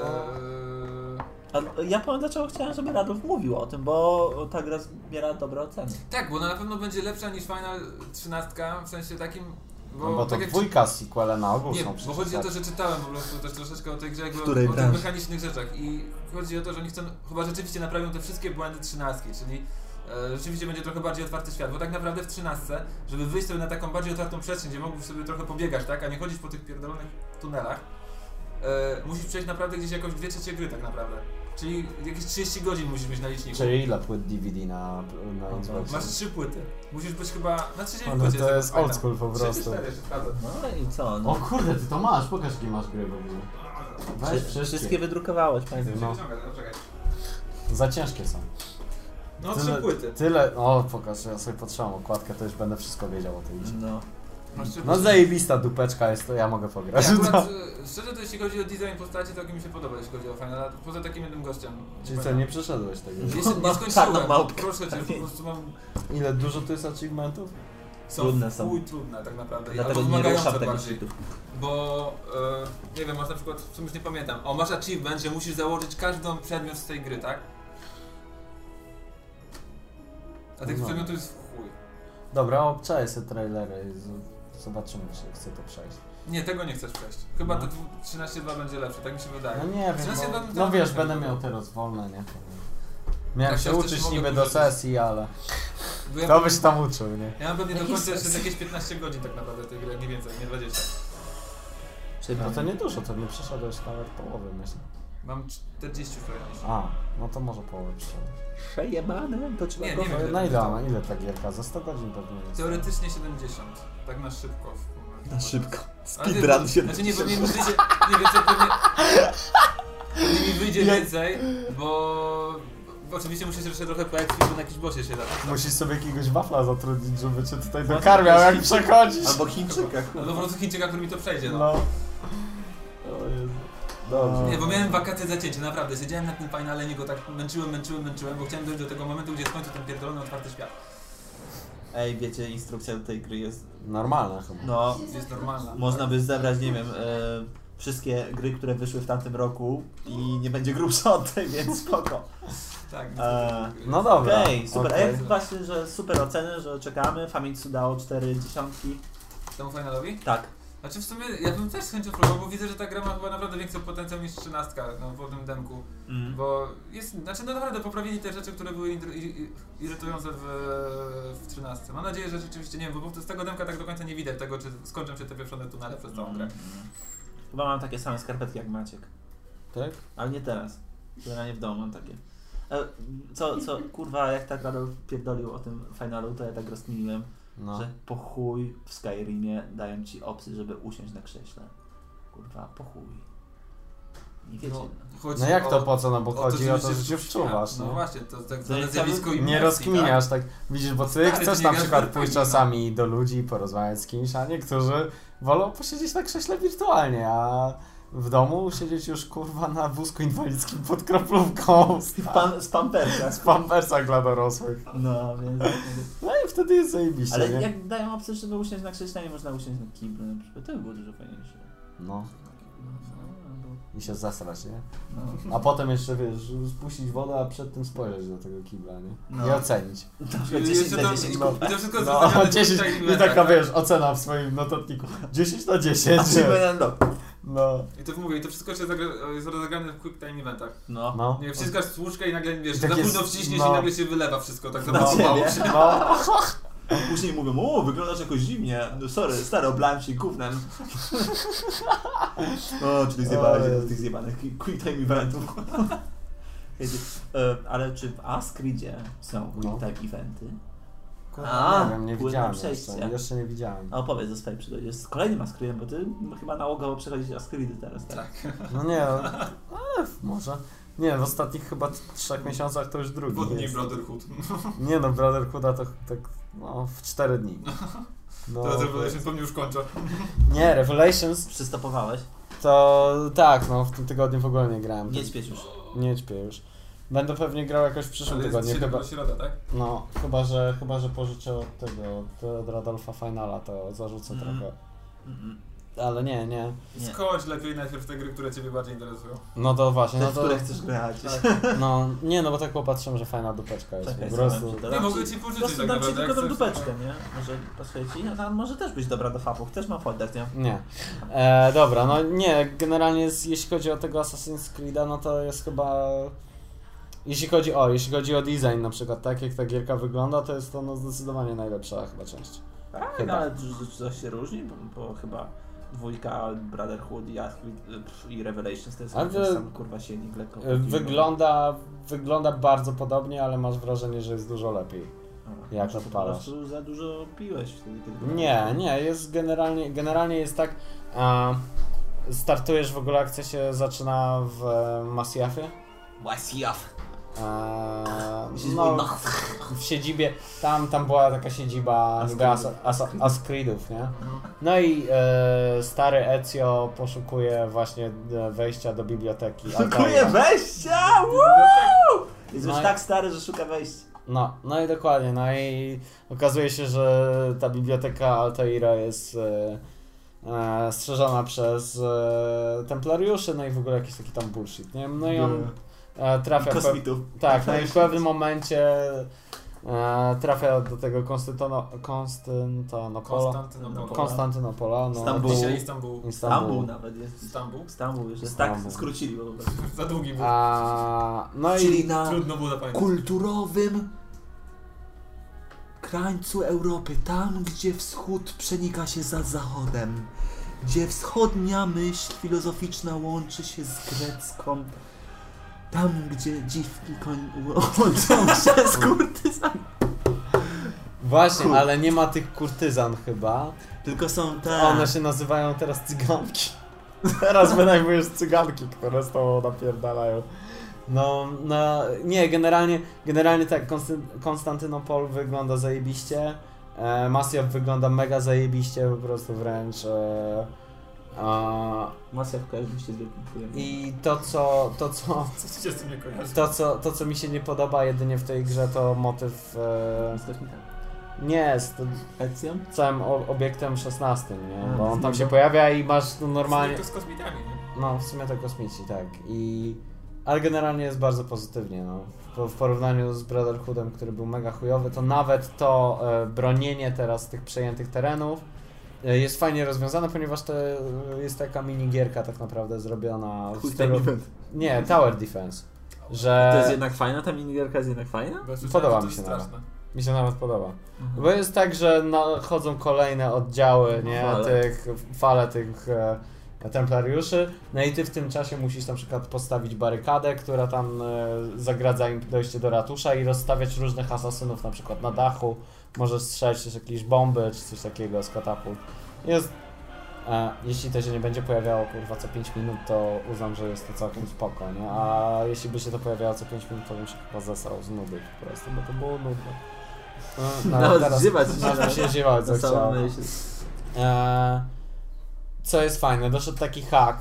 A ja powiem dlaczego chciałem, żeby Radów mówił o tym, bo ta gra zbiera dobre oceny. Tak, bo ona na pewno będzie lepsza niż Final 13, w sensie takim... Bo, No bo to tak jak- dwójka sequele na ogół Nie, są bo chodzi o to, tak. że czytałem po prostu też troszeczkę o tej grze, jakby której o, o tych mechanicznych rzeczach i chodzi o to, że oni chcą, chyba rzeczywiście naprawią te wszystkie błędy trzynastki, czyli e, rzeczywiście będzie trochę bardziej otwarty świat, bo tak naprawdę w trzynastce, żeby wyjść sobie na taką bardziej otwartą przestrzeń, gdzie mógłbyś sobie trochę pobiegać, tak, a nie chodzić po tych pierdolonych tunelach, e, musisz przejść naprawdę gdzieś jakoś dwie trzecie gry tak naprawdę. Czyli jakieś 30 godzin musisz mieć na liczniku. Czyli ile płyt DVD na, na No, Xboxie? Masz trzy płyty. Musisz być chyba na trzeciej Ale płycie. to jest old school po prostu. Trzy czy cztery, się zgadza. No i co? O No. kurde, ty to masz, pokaż jakie masz gry w ogóle. Weź Wszy- wszystkie. wszystkie wydrukowałeś, pamiętam. No. No. Za ciężkie są. No, trzy płyty. Tyle, o pokaż, ja sobie potrzebam okładkę, to już będę wszystko wiedział o tej grze. No. No zajebista dupeczka jest, to ja mogę pograć. <laughs> No. akurat, e, szczerze to jeśli chodzi o design postaci, to mi się podoba, jeśli chodzi o Final, poza takim jednym gościem. Czyli co, nie przeszedłeś tego? Jeszcze nie skończyłem, małpkę. proszę cię, po prostu mam... Ile dużo tu jest achievementów? Są Trudne są. chuj trudne tak naprawdę, Dlatego albo nie wymagające ruszam tego bardziej. Bo, e, nie wiem, masz na przykład, w sumie już nie pamiętam, o masz achievement, że musisz założyć każdą przedmiot z tej gry, tak? A tych No. przedmiotów jest w chuj. Dobra, obczaję sobie trailery z- zobaczymy, czy chcę to przejść. Nie, tego nie chcesz przejść. Chyba No. to 13.2 będzie lepsze, tak mi się wydaje. No nie wiem, 13 bo, to- no wiesz, to- będę miał teraz wolne, nie? Miałem Tak, się to uczyć niby do sesji, ale ja mam- byś tam uczył, nie? Ja mam pewnie do końca jeszcze jakieś 15 godzin tak naprawdę tej gry, nie więcej, nie 20. Czyli No to nie dużo, to nie przeszedłeś nawet połowy, myślę. Mam 40 już prawie niż. A, no to może połowę. Przejebane, to trzeba Nie, go... nie wiem. No, ile na to ile, na ile ta gierka? Za 100 godzin pewnie jest. Teoretycznie 70, tak na szybko. Na szybko. Ale nie, Speedrun bo- się... Znaczy nie, bo nie mi wyjdzie, nie jak pewnie, pewnie mi wyjdzie Nie. więcej, bo, bo oczywiście muszę się jeszcze trochę poekspić, bo na jakimś bossie się da. Musisz sobie jakiegoś wafla zatrudnić, żeby cię tutaj dokarmiał, jak jakiś- przechodzisz. Albo Chińczyka. No po prostu Chińczyka, który mi to przejdzie, no. No. O Jezu. Dobrze. Nie, bo miałem wakacje zacięcie, naprawdę. Siedziałem na tym finale, nie go tak męczyłem, męczyłem, męczyłem, bo chciałem dojść do tego momentu, gdzie końcu ten pierdolony otwarty świat. Ej, wiecie, instrukcja do tej gry jest... Normalne chyba. No, Jest normalna. można by zebrać, nie wiem, e, wszystkie gry, które wyszły w tamtym roku i nie będzie grubsza od tej, więc spoko. Tak. Eee, No dobra. Okej, super. okej. Ej, właśnie, że super oceny, że czekamy. Famitsu dało 4 dziesiątki. Temu finalowi? Tak. Znaczy w sumie ja bym też z chęcią próbował, bo widzę, że ta gra ma chyba naprawdę większy potencjał niż 13 no, po tym demku. Mm. Bo jest, znaczy no naprawdę poprawili te rzeczy, które były ir- ir- irytujące w, w 13. Mam nadzieję, że rzeczywiście, nie wiem, bo z tego demka tak do końca nie widać tego, czy skończą się te pieprzone tunele przez całą grę. Chyba mam takie same skarpetki jak Maciek. Tak? Ale nie teraz. Generalnie w domu mam takie. E, co, co, kurwa, jak tak Radol pierdolił o tym finalu, to ja tak rozkminiłem, No. że po chuj w Skyrimie dają ci opcję, żeby usiąść na krześle. Kurwa, po chuj. Nie wiecie. No, No, No jak to o- po co? No bo chodzi o to, że się wczuwasz. No no. właśnie, to tak To zjawisko imersji, Nie rozkminiasz, tak widzisz, bo ty Stary, chcesz na przykład pójść czasami do ludzi i porozmawiać z kimś, a niektórzy wolą posiedzieć na krześle wirtualnie, a w domu siedzieć już kurwa na wózku inwalidzkim pod kroplówką z, pan, z pamperka. z pampersach dla dorosłych. No, więc... No i wtedy jest zajebiście, Ale nie? jak dają opcję, żeby usiąść na krześle, nie można usiąść na kiblu na przykład, to by było dużo fajniejsze. No, No, i się zasrać, nie? no, A potem jeszcze, wiesz, spuścić wodę, a przed tym spojrzeć do tego kibla, nie? No. I ocenić. no. I 10 jeszcze na to- 10 i no. I to wszystko jest No, w 10, quick time i taka, wiesz, ocena w swoim notatniku. 10 na 10. Achievement unlocked. No, I to mówię, i to wszystko się zagra- jest rozegrane w quick time eventach. No. no. Nie wciskasz słuczkę i nagle, wiesz, I tak za późno wciśniesz no. i nagle się wylewa wszystko, tak Na zapakowało ciebie. się. No, <laughs> Później mówią, o, wyglądasz jakoś dziwnie. No sorry, stary, oblałem się gównem. o, czyli zjebałeś z tych zjebanych quick time eventów. <laughs> E, Ale czy w Askridzie są quick No. time eventy? Kurde, A, nie wiem, nie widziałem przejście. jeszcze, jeszcze nie widziałem. A opowiedz o swojej przygody z kolejnym Askridem, bo ty chyba nałogowo przechodzisz Askridy teraz, tak? No nie, ale może. Nie, w ostatnich chyba trzech miesiącach to już drugi Dwudni jest. Brotherhood. Nie no, Brotherhooda to tak no, w 4 dni. <laughs> No, To Revelation pewnie już kończę. <laughs> nie, Revelations Przystopowałeś? to tak, no w tym tygodniu w ogóle nie grałem. Nie śpiesz już. Nie śpię już. Będę pewnie grał jakoś w przyszłym Ale tygodniu, jest chyba. środa, tak? No, chyba że, chyba, że pożyczę od tego, od, od Radolfa Finala, to zarzucę Mhm. trochę. Mm, Ale nie, nie. Nie. Skończ lepiej najpierw te gry, które ciebie bardziej interesują. No to właśnie, Te, no to. które chcesz grać. <laughs> No, nie, no bo tak popatrzyłem, że fajna dupeczka jest. Czekaj, po prostu. Nie mogę ci- ci Po pożyczyć prostu tak dam ci tylko chcesz. dupeczkę, nie? Może pasuje ci? Ona może też być dobra do fapów, też mam folder, nie? Nie. E, dobra, no nie, generalnie jest, jeśli chodzi o tego Assassin's Creed'a, no to jest chyba... Jeśli chodzi o, jeśli chodzi o design na przykład, tak jak ta gierka wygląda, to jest to no zdecydowanie najlepsza chyba część. Tak, Chyba. no, ale coś się różni, bo, bo chyba dwójka, Brotherhood i, i Revelations to jest wy- sam kurwa silnik lekko. E, Wygląda, wygląda bardzo podobnie, ale masz wrażenie, że jest dużo lepiej. A, jak po odpalasz. prostu za dużo piłeś wtedy, kiedy... Nie, nie, jest generalnie, generalnie jest tak, a, startujesz w ogóle, akcja się zaczyna w e, Masjafie. Łasjaf! Eee, no, w siedzibie, tam, tam była taka siedziba niby as, as, Askridów, nie? No i e, stary Ezio poszukuje właśnie e, wejścia do biblioteki. Szukuje wejścia! Woo! Jest No już tak stary, że szuka wejścia. No, no i dokładnie, no i okazuje się, że ta biblioteka Altaira jest e, e, strzeżona przez e, templariuszy, no i w ogóle jakiś taki tam bullshit, nie? No i on e, trafia w, pe- Kosmitów. Tak, no i w pewnym momencie e, trafia do tego Konstantyno, Konstantynopola. Konstantynopol. Konstantynopola, no. Stambuł. Dzisiaj Istanbul. Stambuł nawet jest. Stambuł? Stambuł już jest Stambuł. tak skrócili prostu. <laughs> Za długi był. A, no Czyli i na Trudno było zapamiętać. kulturowym krańcu Europy, tam gdzie wschód przenika się za zachodem, gdzie wschodnia myśl filozoficzna łączy się z grecką, tam gdzie dziwki koń łączą się z kurtyzami. właśnie, Kur- ale nie ma tych kurtyzan chyba. Tylko są te... One się nazywają teraz cyganki. <laughs> Teraz wynajmujesz cyganki, które z tobą napierdalają. No, no, nie, generalnie, generalnie tak, Konsty- Konstantynopol wygląda zajebiście, e, Masjaw wygląda mega zajebiście, po prostu wręcz. E, a, Masja w każdym się z wielkim chujem. I to co, to co, Co się z tym nie kojarzy? to co, to co mi się nie podoba jedynie w tej grze to motyw, e, nie, z tym Ekcją? całym obiektem 16, nie, A, bo on tam z się pojawia i masz tu normalnie... To z kosmitami, nie? No, w sumie to kosmici, tak. I... Ale generalnie jest bardzo pozytywnie, no. W porównaniu z Brotherhoodem, który był mega chujowy, to nawet to e, bronienie teraz tych przejętych terenów jest fajnie rozwiązane, ponieważ to e, jest taka minigierka tak naprawdę zrobiona w stylu... Nie, Tower Defense. To Że jest jednak fajna, ta minigierka jest jednak fajna? Podoba to mi się nawet. straszne. mi się nawet podoba. Mhm. Bo jest tak, że chodzą kolejne oddziały, nie, Fale. tych, fale tych e, templariuszy, no i ty w tym czasie musisz na przykład postawić barykadę, która tam e, zagradza im dojście do ratusza i rozstawiać różnych asasynów na przykład na dachu, możesz strzelić też jakieś bomby czy coś takiego z katapult. Jest, e, jeśli to się nie będzie pojawiało kurwa co 5 minut, to uznam, że jest to całkiem spoko, nie? A jeśli by się to pojawiało co 5 minut, to bym się chyba zasrał z nudy po prostu, bo to było nudne. No, <laughs> Nawet ziewać <laughs> nawet się ziewać <laughs> samą myśl. Eee, co jest fajne, doszedł taki hack,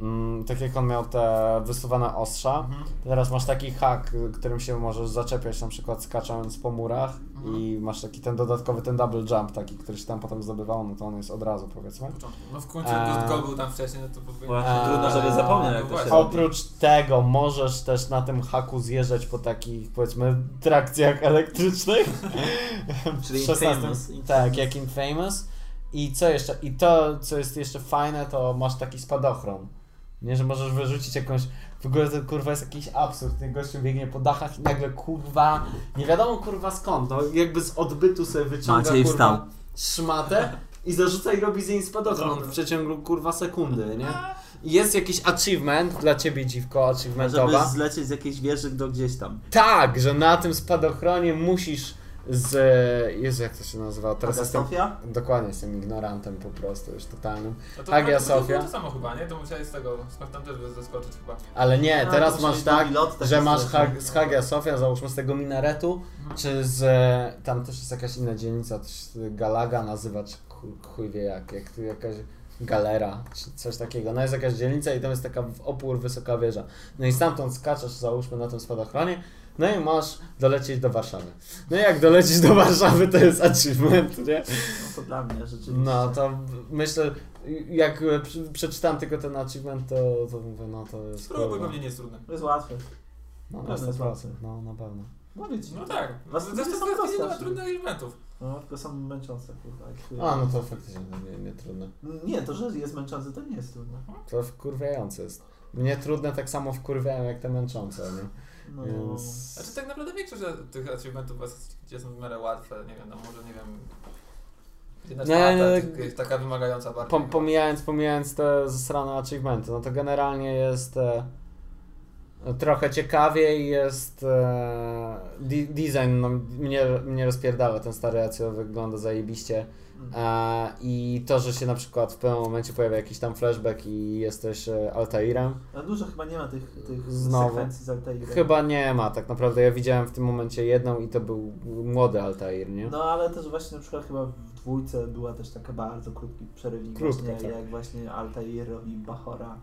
mm, tak jak on miał te wysuwane ostrza, Mhm. teraz masz taki hak, którym się możesz zaczepiać na przykład skacząc po murach Mhm. i masz taki ten dodatkowy, ten double jump taki, który się tam potem zdobywał, no to on jest od razu powiedzmy. No w końcu Eee. Ghost był tam wcześniej, no to powinien... A, trudno, żeby zapomnieć, jak to się właśnie. robi. Oprócz tego możesz też na tym haku zjeżdżać po takich powiedzmy trakcjach elektrycznych. <laughs> Czyli W 16 Infamous. Tak, jak Infamous. I co jeszcze? I to, co jest jeszcze fajne, to masz taki spadochron. Nie, że możesz wyrzucić jakąś. W ogóle to kurwa jest jakiś absurd. Ten gościu biegnie po dachach i nagle kurwa. Nie wiadomo kurwa skąd. No, jakby z odbytu sobie wyciąga Maciej kurwa wstał. szmatę i zarzuca i robi z niej spadochron w przeciągu kurwa sekundy, nie? Jest jakiś achievement dla ciebie dziwko, Żeby achievementowa. zlecieć z jakiejś wieży do gdzieś tam. Tak, że na tym spadochronie musisz z. Jezu, jak to się nazywa? Teraz Hagia jestem. Sofia? Dokładnie, jestem ignorantem po prostu, już totalnym. No to Hagia to było Sofia. To samo chyba, nie? To musiałeś z tego, skąd tam też zaskoczyć chyba. Ale nie, A, teraz masz tak, lot taki że masz. Hag, z Hagia Sofia, załóżmy z tego minaretu, Mhm. czy z. Tam też jest jakaś inna dzielnica, to się Galaga nazywa, czy chuj, chuj wie jak, jak tu jakaś galera, czy coś takiego. No jest jakaś dzielnica i tam jest taka w opór wysoka wieża. No i stamtąd skaczesz, załóżmy na tym spadochronie, no i masz dolecieć do Warszawy. No i jak dolecieć do Warszawy, to jest achievement, nie? No to dla mnie rzeczywiście. No to myślę, jak przeczytałem tylko ten achievement, to, to mówię, no to jest. Spróbuj, kurwa. pewnie nie jest trudne. To jest łatwe. No, na jest 100%, łatwe. no na pewno. Mówię ci. No tak. Was to proste, nie ma trudnych elementów. No, tylko są męczące, kurwa. chuj. A, no to faktycznie nie, nie trudne. Nie, to, że jest męczące, to nie jest trudne. To wkurwiające jest. Mnie trudne tak samo wkurwiają jak te męczące, nie? No, Więc... Znaczy tak naprawdę większość tych achievementów gdzie są w miarę łatwe, nie wiem, no może nie wiem... Jedna Nie, czwarta, nie, tych- taka wymagająca bardziej. Pom, pomijając, pomijając te zasrane achievementy, no to generalnie jest e, trochę ciekawiej, jest e, di- design, no, mnie, mnie rozpierdala, ten stary Ezio wygląda zajebiście. I to, że się na przykład w pewnym momencie pojawia jakiś tam flashback i jesteś e, Altairem, No dużo chyba nie ma tych, tych Znowu. sekwencji z Altairem. chyba nie ma tak naprawdę. Ja widziałem w tym momencie jedną i to był młody Altair, nie? No ale też właśnie na przykład chyba w dwójce była też taka bardzo krótki przerywnik Krótko, właśnie, tak. jak właśnie Altair robi Bachora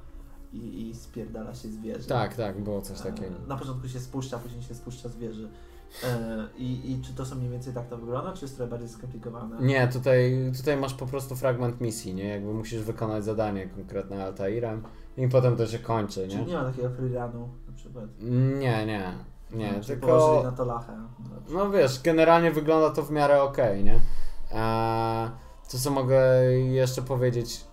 i, i spierdala się z wieży. Tak, tak, było coś E, takiego. Na początku się spuszcza, później się spuszcza z wieży. E, i, I czy to są mniej więcej tak to wygląda, czy jest trochę bardziej skomplikowane? Nie, tutaj, tutaj masz po prostu fragment misji, nie? Jakby musisz wykonać zadanie konkretne Altairem i potem to się kończy, Czyli nie? nie ma takiego freeruну na przykład? Nie, nie, nie, położyli tylko... na to lachę? No wiesz, generalnie wygląda to w miarę okej, nie? Eee, to co mogę jeszcze powiedzieć,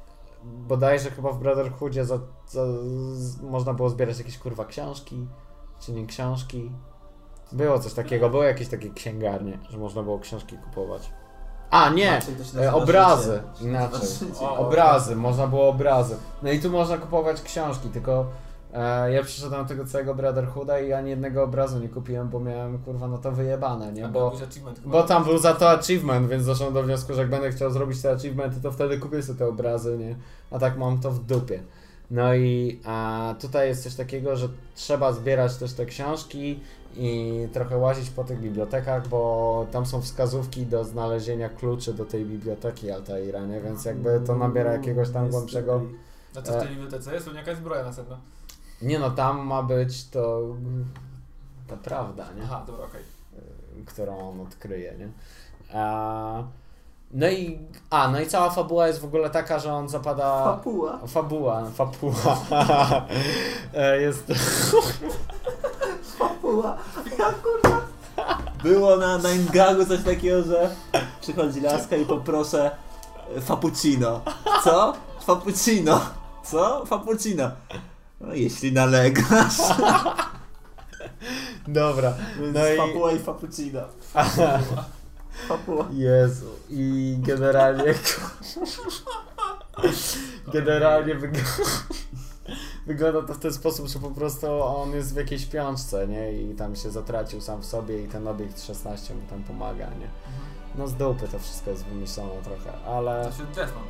bodajże chyba w Brotherhoodzie za, za, z, można było zbierać jakieś kurwa książki, czy nie książki. Było coś takiego, były jakieś takie księgarnie, że można było książki kupować. A nie, Inaczej to się e, obrazy, życie. To się inaczej. Obrazy, można było obrazy. No i tu można kupować książki, tylko e, ja przyszedłem do tego całego Brotherhooda i ani jednego obrazu nie kupiłem, bo miałem kurwa no to wyjebane, nie? Bo, bo tam był za to achievement, więc doszedłem do wniosku, że jak będę chciał zrobić te achievementy, to wtedy kupię sobie te obrazy, nie? A tak mam to w dupie. No i a, tutaj jest coś takiego, że trzeba zbierać też te książki i trochę łazić po tych bibliotekach, bo tam są wskazówki do znalezienia kluczy do tej biblioteki Altaira, nie? Więc jakby to nabiera jakiegoś tam głębszego... A co w tej bibliotece jest? Pewnie jakaś zbroja następna. Nie no, tam ma być to... ta prawda, nie? Aha, dobra, okej. Y, którą on odkryje, nie? A, no i... A, no i cała fabuła jest w ogóle taka, że on zapada... Papuła. Fabuła, fabuła. <laughs> E, jest... <laughs> Papuła. Ja kurwa. Było na Nine Gagu coś takiego, że przychodzi laska i poproszę e, fappuccino. Co? Fappuccino. Co? Fappuccino. No jeśli nalegasz. Dobra. No i- Papuła i fappuccino. Papuła. Jezu. I generalnie... <laughs> generalnie wygląda... Wygląda to w ten sposób, że po prostu on jest w jakiejś piączce, nie? I tam się zatracił sam w sobie i ten obiekt 16 mu tam pomaga, nie? No z dupy to wszystko jest wymyślone trochę, ale... To się Desmond.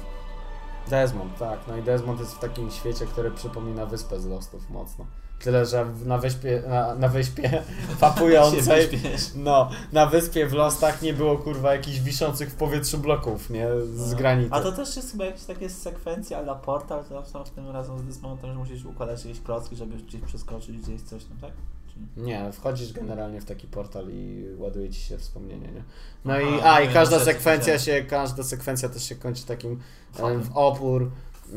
Desmond, tak. No i Desmond jest w takim świecie, który przypomina wyspę z Lostów mocno. Tyle, że na wyspie, na, na wyspie <laughs> fapującej, no, na wyspie w Lostach nie było kurwa jakichś wiszących w powietrzu bloków, nie? Z granity. A to też jest chyba jakieś takie sekwencja dla portal, to są w tym razem z dysmontem, że musisz układać jakieś klocki, żeby gdzieś przeskoczyć, gdzieś coś tam, tak? Nie, wchodzisz generalnie w taki portal i ładuje ci się wspomnienie, nie? No Aha, i, a, i każda no, sekwencja się, każda sekwencja też się kończy takim w opór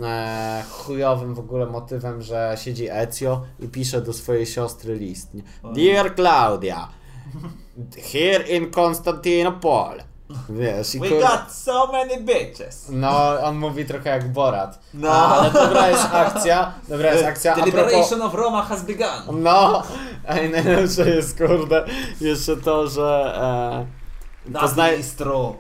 e, chujowym w ogóle motywem, że siedzi Ezio i pisze do swojej siostry list. Dear Claudia, here in Constantinople. Wiesz, i We kur... got so many bitches! No, on mówi trochę jak Borat. No. A, ale dobra jest akcja, dobra jest akcja. The liberation of Roma has begun! no, a i najlepsze jest, kurde, jeszcze to, że e, true.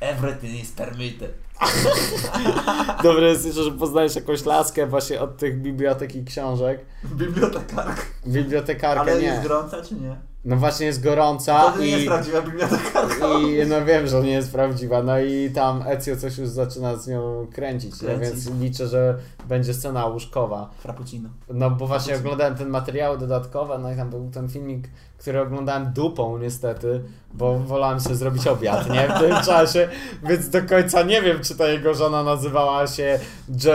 Everything is permitted. <laughs> dobre jest jeszcze, że poznajesz jakąś laskę właśnie od tych bibliotek i książek. Bibliotekarka. Bibliotekarkę Ale nie. jest gorąca czy nie? No właśnie jest gorąca To nie i, jest prawdziwa bibliotekarka. i no wiem, że nie jest prawdziwa. No i tam Ezio coś już zaczyna z nią kręcić, nie? Więc liczę, że będzie scena łóżkowa. Frappuccino. No bo właśnie oglądałem ten materiały dodatkowe, no i tam był ten filmik, który oglądałem dupą niestety, bo wolałem sobie zrobić obiad, nie? W tym <laughs> czasie, więc do końca nie wiem, czy ta jego żona nazywała się jo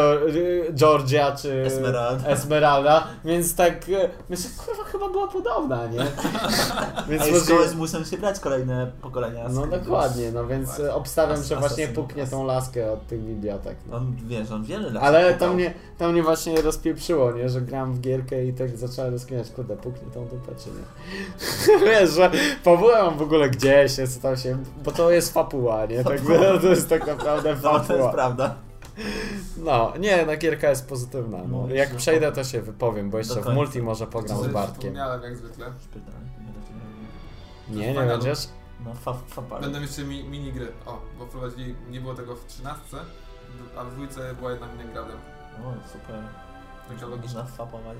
Georgia, czy Esmeralda. Esmeralda, więc tak e, myślę, kurwa, chyba była podobna, nie? <laughs> Więc A szkoły muszą się brać kolejne pokolenia. No z- dokładnie, no więc e, obstawiam, As- że właśnie puknie tą laskę od tych bibliotek. No. On, wiesz, on wiele lat Ale to mnie, to mnie właśnie rozpieprzyło, nie? Że gram w gierkę i tak zacząłem rozkminiać, kurde, puknie tą dupę czy nie. <laughs> Wiesz, że fabułę w ogóle gdzieś, nie? co tam się, bo to jest fapuła, nie? Tak, to jest tak naprawdę <laughs> No, to jest prawda. No, nie, no gierka jest pozytywna. No. No, Jak przejdę, to się wypowiem, bo jeszcze w multi może pogram z Bartkiem. Jak zwykle. Nie, nie będziesz? No, fa, fa, fa, Będą jeszcze mi, minigry. O, bo wprowadzili, nie było tego w 13, a w dwójce była jedna minigra. O, super. Taka logiczna.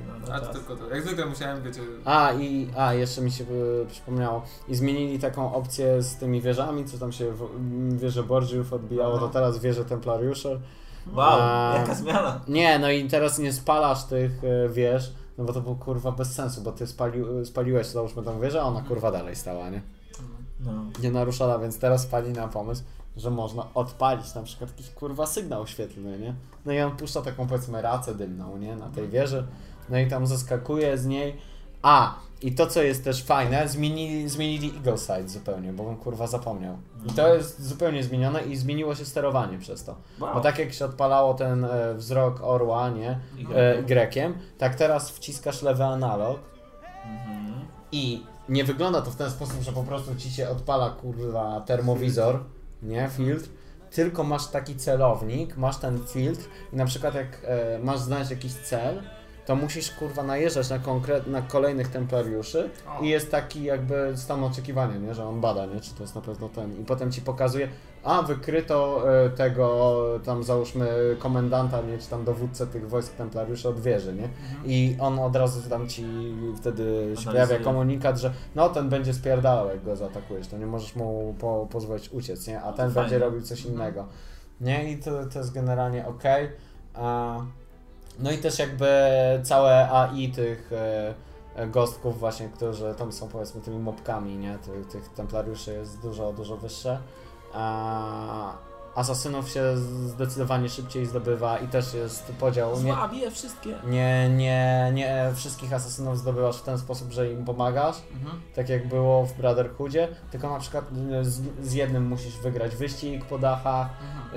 No, na A to czas. tylko to. Jak zwykle musiałem, wiecie... A, i a, jeszcze mi się y, przypomniało. I zmienili taką opcję z tymi wieżami, co tam się w, m, wieże Borgiów odbijało, to teraz wieże Templariuszy. Wow, A- jaka zmiana. Nie, no i teraz nie spalasz tych y, wież, no bo to było kurwa bez sensu, bo ty spali, spaliłeś załóżmy tą wieżę, a ona kurwa dalej stała, nie? No. Nie naruszona, więc teraz spali na pomysł, że można odpalić na przykład jakiś kurwa sygnał świetlny, nie? No i on puszcza taką powiedzmy racę dymną, nie? Na tej wieży, no i tam zaskakuje z niej. A, i to co jest też fajne, zmienili, zmienili Eagle Sight zupełnie, bo bym kurwa zapomniał. I to jest zupełnie zmienione i zmieniło się sterowanie przez to. Wow. Bo tak jak się odpalało ten e, wzrok orła, nie? E, Y, tak teraz wciskasz lewy analog Mhm. i nie wygląda to w ten sposób, że po prostu ci się odpala kurwa termowizor, nie, filtr, tylko masz taki celownik, masz ten filtr i na przykład jak e, masz znaleźć jakiś cel, to musisz kurwa najeżdżać na, konkret, na kolejnych templariuszy O. i jest taki jakby stan oczekiwania, nie, że on bada, nie, czy to jest na pewno ten i potem ci pokazuje, a wykryto e, tego tam załóżmy komendanta, nie, czy tam dowódcę tych wojsk templariuszy od wieży, nie, i on od razu tam ci wtedy się pojawia komunikat, że no ten będzie spierdalał jak go zaatakujesz, to nie możesz mu po, pozwolić uciec, nie? A ten Fajnie. będzie robił coś innego. Nie? I to, to jest generalnie ok. A, no i też jakby całe AI tych e, e, gostków właśnie, którzy tam są powiedzmy tymi mopkami, nie? Tych, tych templariuszy jest dużo, dużo wyższe. A, asasynów się zdecydowanie szybciej zdobywa i też jest podział. Nie, Złabię wszystkie. nie, nie, nie wszystkich asasynów zdobywasz w ten sposób, że im pomagasz, Mhm. tak jak było w Brotherhoodzie, tylko na przykład y, z, z jednym musisz wygrać wyścig po dachach,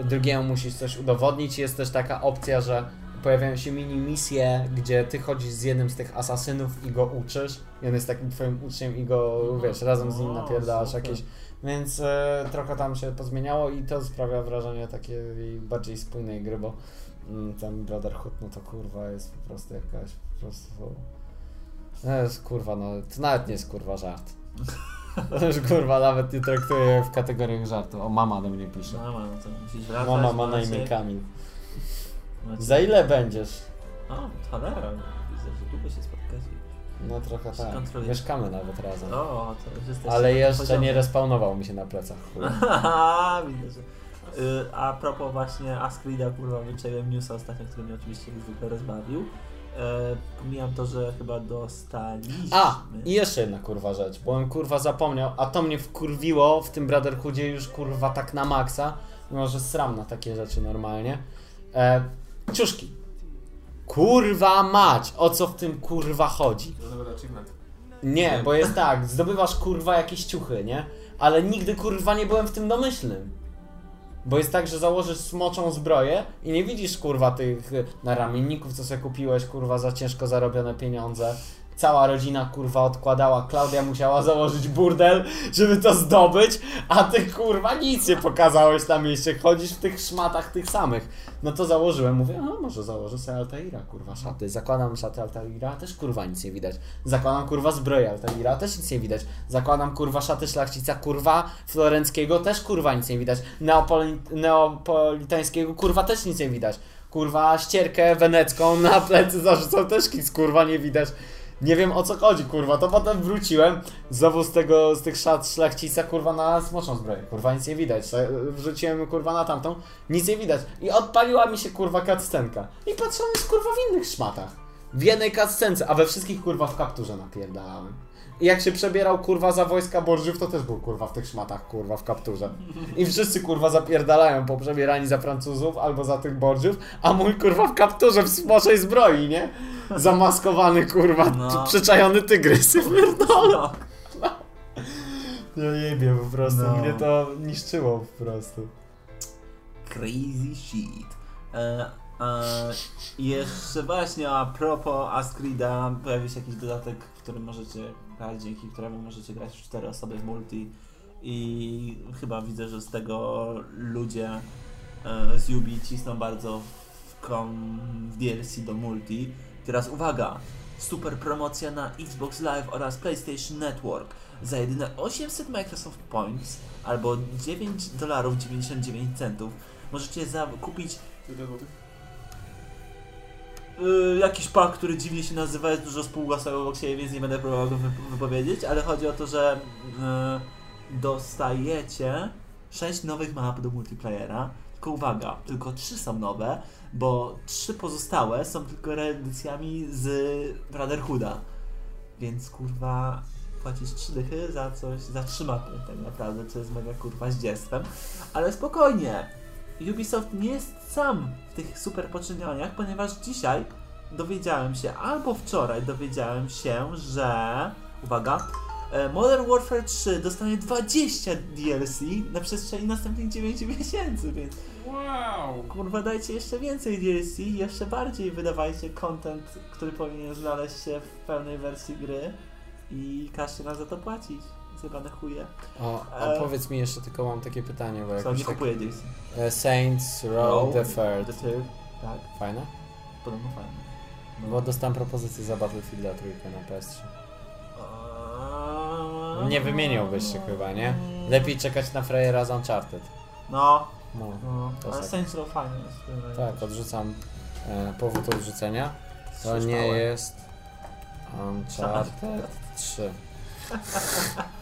drugiemu musisz coś udowodnić. Jest też taka opcja, że pojawiają się mini misje, gdzie ty chodzisz z jednym z tych asasynów i go uczysz. I on jest takim twoim uczniem i go, wiesz, razem z nim O, napierdalasz super. jakieś... Więc e, trochę tam się pozmieniało i to sprawia wrażenie takiej bardziej spójnej gry, bo mm, ten Brotherhood, no to kurwa jest po prostu jakaś po prostu... No jest kurwa, no to nawet nie jest kurwa żart. To już kurwa nawet nie traktuję w kategoriach żartu. O, mama do mnie pisze. Mama, no to musisz wracać. Mama ma na imię Kamil. Macie- Za ile będziesz? O, cholera, widzę, że długo się spotkacie. No trochę tak. Kontroluję. Mieszkamy nawet razem. O, to już jesteście Ale jeszcze poziomie. nie respawnował mi się na plecach. <laughs> widzę, że... Y, a propos właśnie Ascrida, kurwa, wyczaiłem newsa ostatnio, który mnie oczywiście zwykle rozbawił. E, pomijam to, że chyba dostaliśmy. A, i jeszcze jedna kurwa rzecz, bo on kurwa zapomniał, a to mnie wkurwiło w tym Brotherhoodzie już kurwa tak na maksa, mimo że sram na takie rzeczy normalnie. E, ciuszki. Kurwa mać, o co w tym kurwa chodzi? Achievement. Nie, bo jest tak, zdobywasz kurwa jakieś ciuchy, nie? Ale nigdy kurwa nie byłem w tym domyślnym. Bo jest tak, że założysz smoczą zbroję i nie widzisz kurwa tych y, naramienników, co sobie kupiłeś kurwa za ciężko zarobione pieniądze. Cała rodzina kurwa odkładała, Klaudia musiała założyć burdel, żeby to zdobyć, a ty kurwa nic nie pokazałeś na mieście, chodzisz w tych szmatach tych samych. No to założyłem, mówię, no może założę sobie Altaira, kurwa, szaty. Zakładam szaty Altaira, też kurwa nic nie widać. Zakładam kurwa zbroję Altaira, też nic nie widać. Zakładam kurwa szaty szlachcica, kurwa florenckiego, też kurwa nic nie widać. Neopoli neapolitańskiego, kurwa też nic nie widać. Kurwa ścierkę wenecką na plecy zarzucał, też nic kurwa nie widać. Nie wiem o co chodzi, kurwa. To potem wróciłem znowu z tego, z tych szat szlachcica, kurwa, na smoczą zbroję. Kurwa, nic nie widać. Wrzuciłem, kurwa, na tamtą, nic nie widać. I odpaliła mi się, kurwa, cutscenka. I patrzyłem, kurwa, w innych szmatach. W jednej cutscence, a we wszystkich, kurwa, w kapturze napierdalałem. I jak się przebierał, kurwa, za wojska Borżów, to też był, kurwa, w tych szmatach, kurwa, w kapturze. I wszyscy, kurwa, zapierdalają po przebierani za Francuzów albo za tych Borżów, a mój, kurwa, w kapturze w smoczej zbroi, nie? Zamaskowany, kurwa, No. przyczajony tygrys. Pierdolę. No. No jebie po prostu, No. mnie to niszczyło po prostu. Crazy shit. E, e, i jeszcze właśnie a propos Ascrida, pojawił się jakiś dodatek, w którym możecie dzięki któremu możecie grać w cztery osoby w multi. I chyba widzę, że z tego ludzie e, z Ubi cisną bardzo w, kom, DLC do multi. Teraz uwaga! Super promocja na Xbox Live oraz PlayStation Network. Za jedyne 800 Microsoft Points albo 9 dolarów 99 centów możecie zakupić Y, jakiś pak, który dziwnie się nazywa, jest dużo spółgłosowych obok siebie, więc nie będę próbował go wyp- wypowiedzieć, ale chodzi o to, że y, dostajecie 6 nowych map do multiplayera. Tylko uwaga, tylko 3 są nowe, bo 3 pozostałe są tylko reedycjami z Brotherhooda. Więc kurwa płacisz 3 dychy za coś, za 3 mapy tak naprawdę, co jest mega kurwa zdziestwem. Ale spokojnie, Ubisoft nie jest sam w tych super poczynieniach, ponieważ dzisiaj dowiedziałem się, albo wczoraj dowiedziałem się, że uwaga, e, Modern Warfare 3 dostanie 20 DLC na przestrzeni następnych 9 miesięcy, więc Wow! kurwa dajcie jeszcze więcej DLC, jeszcze bardziej wydawajcie content, który powinien znaleźć się w pełnej wersji gry i każcie nas za to płacić. Zjebane chuje. O, a E. powiedz mi jeszcze tylko mam takie pytanie, bo Co, jakoś nie tak... kupuje DLC. E, Saints Row the The Third. Third, tak, Fajne? podobno fajne. No. Bo dostałem propozycję za Battlefielda trójkę na PS3. Eee, Nie wymieniłbyś się chyba, nie? Lepiej czekać na Freyera z Uncharted. No, No, no. Ale tak. Saints Row fajny jest. tak, odrzucam e, powód odrzucenia. To nie jest Uncharted 3. <laughs>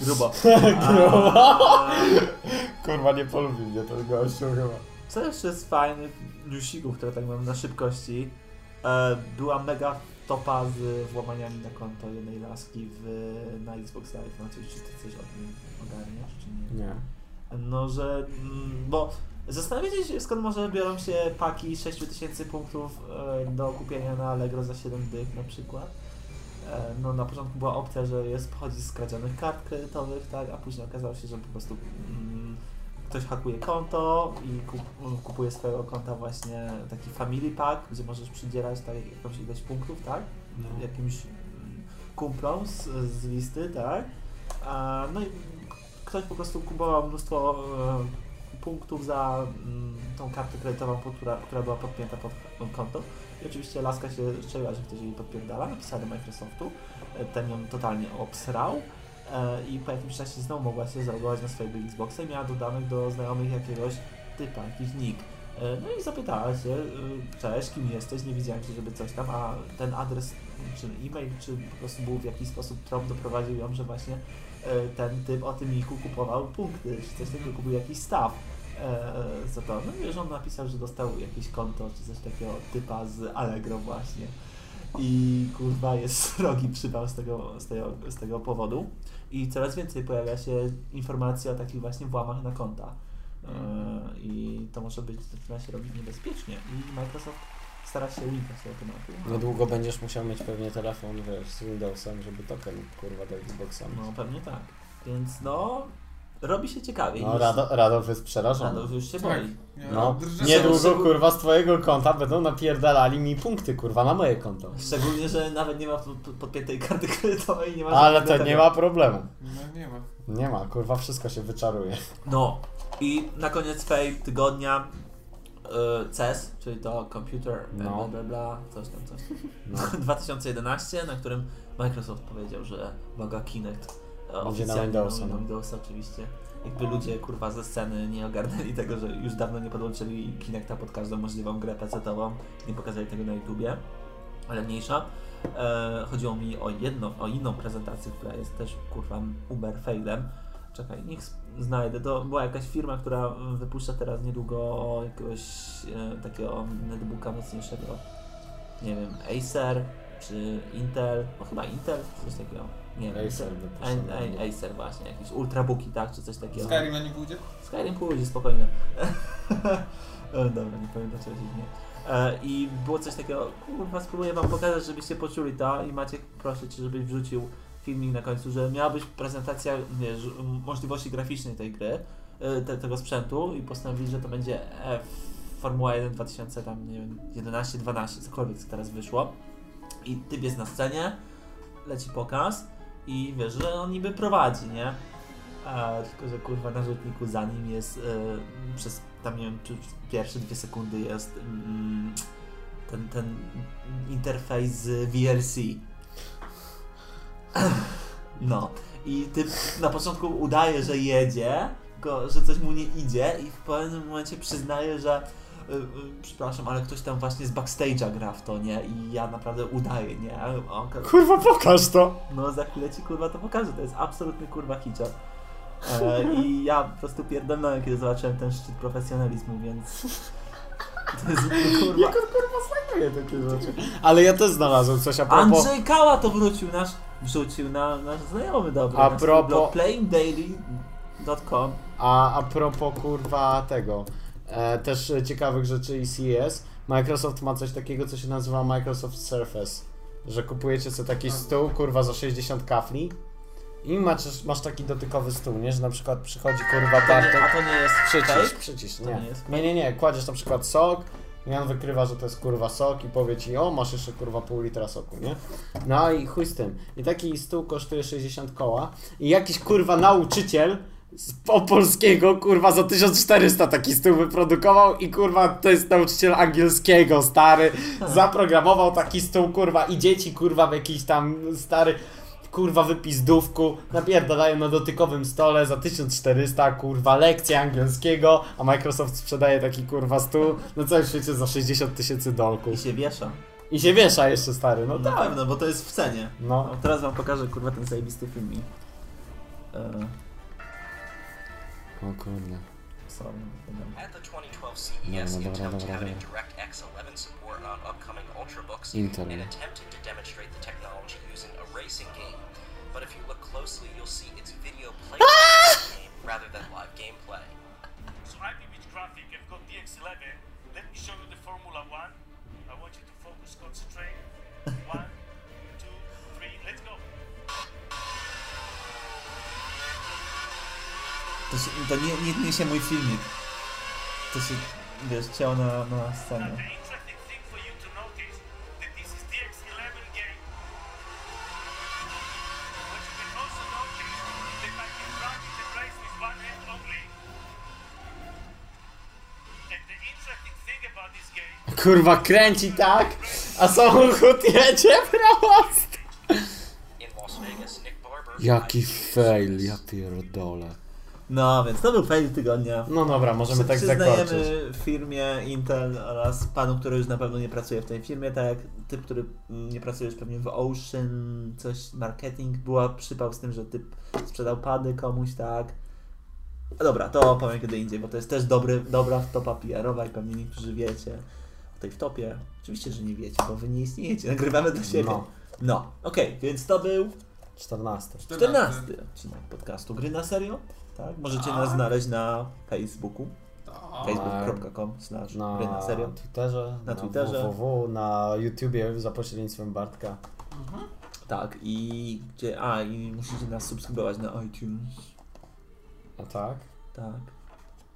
Grubo. <laughs> Grubo. Kurwa, nie polubi mnie ten gościu chyba. Co jeszcze jest fajnych newsików, które tak mam na szybkości? E, była mega topa z włamaniami na konto jednej laski w, na Xbox Live. No coś, czy ty coś o tym ogarniasz, czy nie? Nie. No, że. mm, Bo zastanawiacie się, skąd może biorą się paki 6000 punktów e, do kupienia na Allegro za 7 dych na przykład. E, No, na początku była opcja, że jest pochodzi z kradzionych kart kredytowych, tak, a później okazało się, że po prostu mm, ktoś hakuje konto i kup, kupuje swojego konta właśnie taki family pack, gdzie możesz przydzielać tak, jakąś ilość punktów, tak? No. jakimś mm, kumplom z, z listy, tak? A, no i ktoś po prostu kupował mnóstwo e, punktów za mm, tą kartę kredytową, która, która była podpięta pod konto. I oczywiście laska się strzeliła, że ktoś jej podpierdala, napisała do Microsoftu, e, ten ją totalnie obsrał. e, I po jakimś czasie znowu mogła się zalogować na swojego Xboxa i miała dodanych do znajomych jakiegoś typa, jakiś nick. E, No i zapytała się, cześć, kim jesteś, nie widziałem cię, żeby coś tam, a ten adres, czy e-mail, czy po prostu był w jakiś sposób trop doprowadził ją, że właśnie ten typ o tym niku kupował punkty, czy coś takiego, kupił jakiś staw. E, za to. No wiesz, on napisał, że dostał jakieś konto, czy coś takiego typa z Allegro właśnie. I kurwa jest <laughs> srogi przypał z tego, z, tego, z tego powodu. I coraz więcej pojawia się informacji o takich właśnie włamach na konta. E, I to może być, zaczyna się robić niebezpiecznie. I Microsoft stara się unikać tego tematu. Niedługo będziesz musiał mieć pewnie telefon, wiesz, z Windowsem, żeby token, kurwa, do Xboxa mieć. No pewnie tak. Więc no, robi się ciekawiej. No, Rado, Radolf jest przerażony. Radolf już się Tak. boi. Ja No, niedługo, kurwa, z twojego konta będą napierdalali mi punkty, kurwa, na moje konto. Szczególnie, że nawet nie ma pod- pod- podpiętej karty kredytowej nie ma Ale to nie ma problemu. No nie ma. Nie ma, kurwa, wszystko się wyczaruje. No i na koniec fail tygodnia y, CES, czyli to Computer bla, No. bla bla bla, coś tam, coś. No. <laughs> 2011, na którym Microsoft powiedział, że uwaga Kinect e, na Windowsa, na no. Windowsa oczywiście. Jakby ludzie kurwa ze sceny nie ogarnęli tego, że już dawno nie podłączyli Kinecta pod każdą możliwą grę PC-ową, nie pokazali tego na YouTubie, ale mniejsza. E, chodziło mi o jedną, o inną prezentację, która jest też kurwa uber failem. Czekaj, niech znajdę. To była jakaś firma, która wypuszcza teraz niedługo jakiegoś e, takiego netbooka mocniejszego. Nie wiem, Acer czy Intel. No chyba Intel, czy coś takiego. Nie wiem. Acer Intel- wypuszcza A- a- netbook. Acer właśnie, jakieś ultrabooki, tak, czy coś takiego. Skyrim na nim pójdzie? Skyrim pójdzie, spokojnie. <laughs> E, Dobra, nie powiem dlaczego się nie. E, I było coś takiego, kurwa, spróbuję wam pokazać, żebyście poczuli to i Maciek, proszę cię, żebyś wrzucił filmik na końcu, że miała być prezentacja wiesz, możliwości graficznej tej gry, e, te, tego sprzętu i postanowili, że to będzie F Formuła 1 2000 tam, nie wiem, 11, 12, cokolwiek co teraz wyszło. I typ jest na scenie, leci pokaz i wiesz, że on niby prowadzi, nie? Tylko, że kurwa na rzutniku za nim jest e, przez tam nie wiem, czy pierwsze dwie sekundy jest mm, ten, ten interfejs z VLC. <clears throat> No. I typ na początku udaje, że jedzie, tylko że coś mu nie idzie i w pewnym momencie przyznaje, że przepraszam, ale ktoś tam właśnie z backstage'a gra w to, nie? I ja naprawdę udaję, nie? On, Kurwa, pokaż to! no za chwilę ci kurwa to pokażę, to jest absolutny kurwa hicior. E, <laughs> I ja po prostu pierdolnąłem, kiedy zobaczyłem ten szczyt profesjonalizmu, więc... To jest kurwa... <laughs> Jak on kurwa znajduje takie rzeczy? Ale ja też znalazłem coś a propos... Andrzej Kała to wrócił, nasz, wrzucił na nasz znajomy dobry. A propos- playingdaily.com A, a propos kurwa tego, też e, ciekawych rzeczy i CES, Microsoft ma coś takiego, co się nazywa Microsoft Surface, że kupujecie sobie taki stół, kurwa, za 60 kafli i masz, masz taki dotykowy stół, nie? Że na przykład przychodzi kurwa Bartek, a to nie jest przycisz, To nie. Nie, nie, nie, kładziesz na przykład sok i on wykrywa, że to jest kurwa sok i powie ci, o masz jeszcze kurwa pół litra soku, nie? No i chuj z tym. I taki stół kosztuje 60 koła i jakiś kurwa nauczyciel z opolskiego kurwa za 1400 taki stół wyprodukował i kurwa to jest nauczyciel angielskiego stary, zaprogramował taki stół kurwa i dzieci kurwa w jakiś tam stary kurwa wypizdówku, napierdalają na dotykowym stole za 1400, kurwa, lekcja angielskiego, a Microsoft sprzedaje taki kurwa stół na całym świecie za 60 tysięcy I dolków. się wiesza. I się wiesza jeszcze, stary, no No na tak. pewno, bo to jest w cenie. No, No, teraz wam pokażę kurwa ten zajebisty filmik. E, o kurde. sorry. At the 2012 No, CES, no, dobra, Intel dobra, touted. DirectX 11 support on upcoming Ultrabooks Intel. and attempted to demonstrate the technology using a racing game. But if you look closely, you'll see it's video playback ah! of <laughs> the game rather than To, się, to nie, nie, nie się mój filmik. To się, wiesz, ciało na, na scenie. the interesting thing for you to notice that this is DX11 game. What you can also notice that I can run in the race with one hand only. And the interesting thing about this game <laughs> Kurwa, kręci tak, a samochód jedzie prosto. In Las Vegas, Nick Barber. Jaki fail, ja pierdolę. No, więc to był fail tygodnia. No dobra, możemy tak zakończyć. firmie Intel oraz panu, który już na pewno nie pracuje w tej firmie, tak jak typ, który nie pracuje już pewnie w Ocean, coś marketing, była przypał z tym, że typ sprzedał pady komuś, tak. Dobra, to opowiem kiedy indziej, bo to jest też dobry, dobra wtopa PR-owa i pewnie niektórzy wiecie. tutaj w topie. Oczywiście, że nie wiecie, bo wy nie istniejecie, nagrywamy dla siebie. No. No, okej, więc to był 14. 14 odcinek podcastu Gry na Serio. Tak? Możecie nas znaleźć na Facebooku, Tak. facebook.com slash Na Gry na Serio. Twitterze, Na Twitterze. www, na YouTubie za pośrednictwem Bartka. Tak, i gdzie. A, i musicie nas subskrybować na iTunes. A tak? Tak.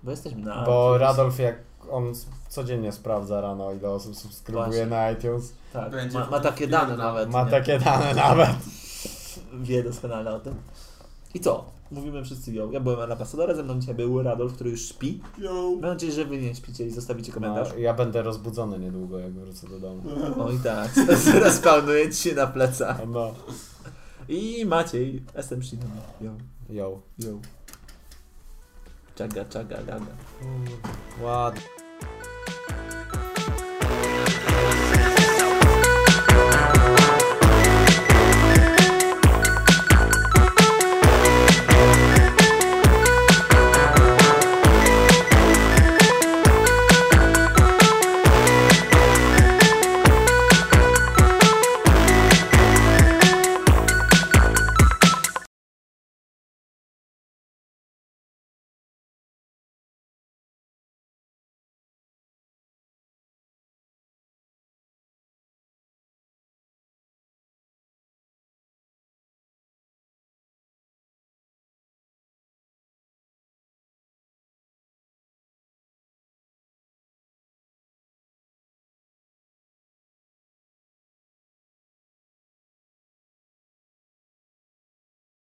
Bo jesteśmy na Bo iTunes. Radolf jak on codziennie sprawdza rano ile osób subskrybuje Właśnie. na iTunes. Tak, Będzie ma, ma takie dane nawet. Ma nie? takie dane <laughs> nawet. Wie doskonale o tym. I co? Mówimy wszyscy yo. Ja byłem ambasadorem, ze mną dzisiaj był Radolf, który już śpi. Mam nadzieję, że wy nie śpicie i zostawicie komentarz. No, ja będę rozbudzony niedługo jak wrócę do domu. O i tak, <laughs> respawnuję ci się na plecach. No. I Maciej, jestem Shinon. Yo, Yo. yo. Czaga, czaga, gaga. Ładnie.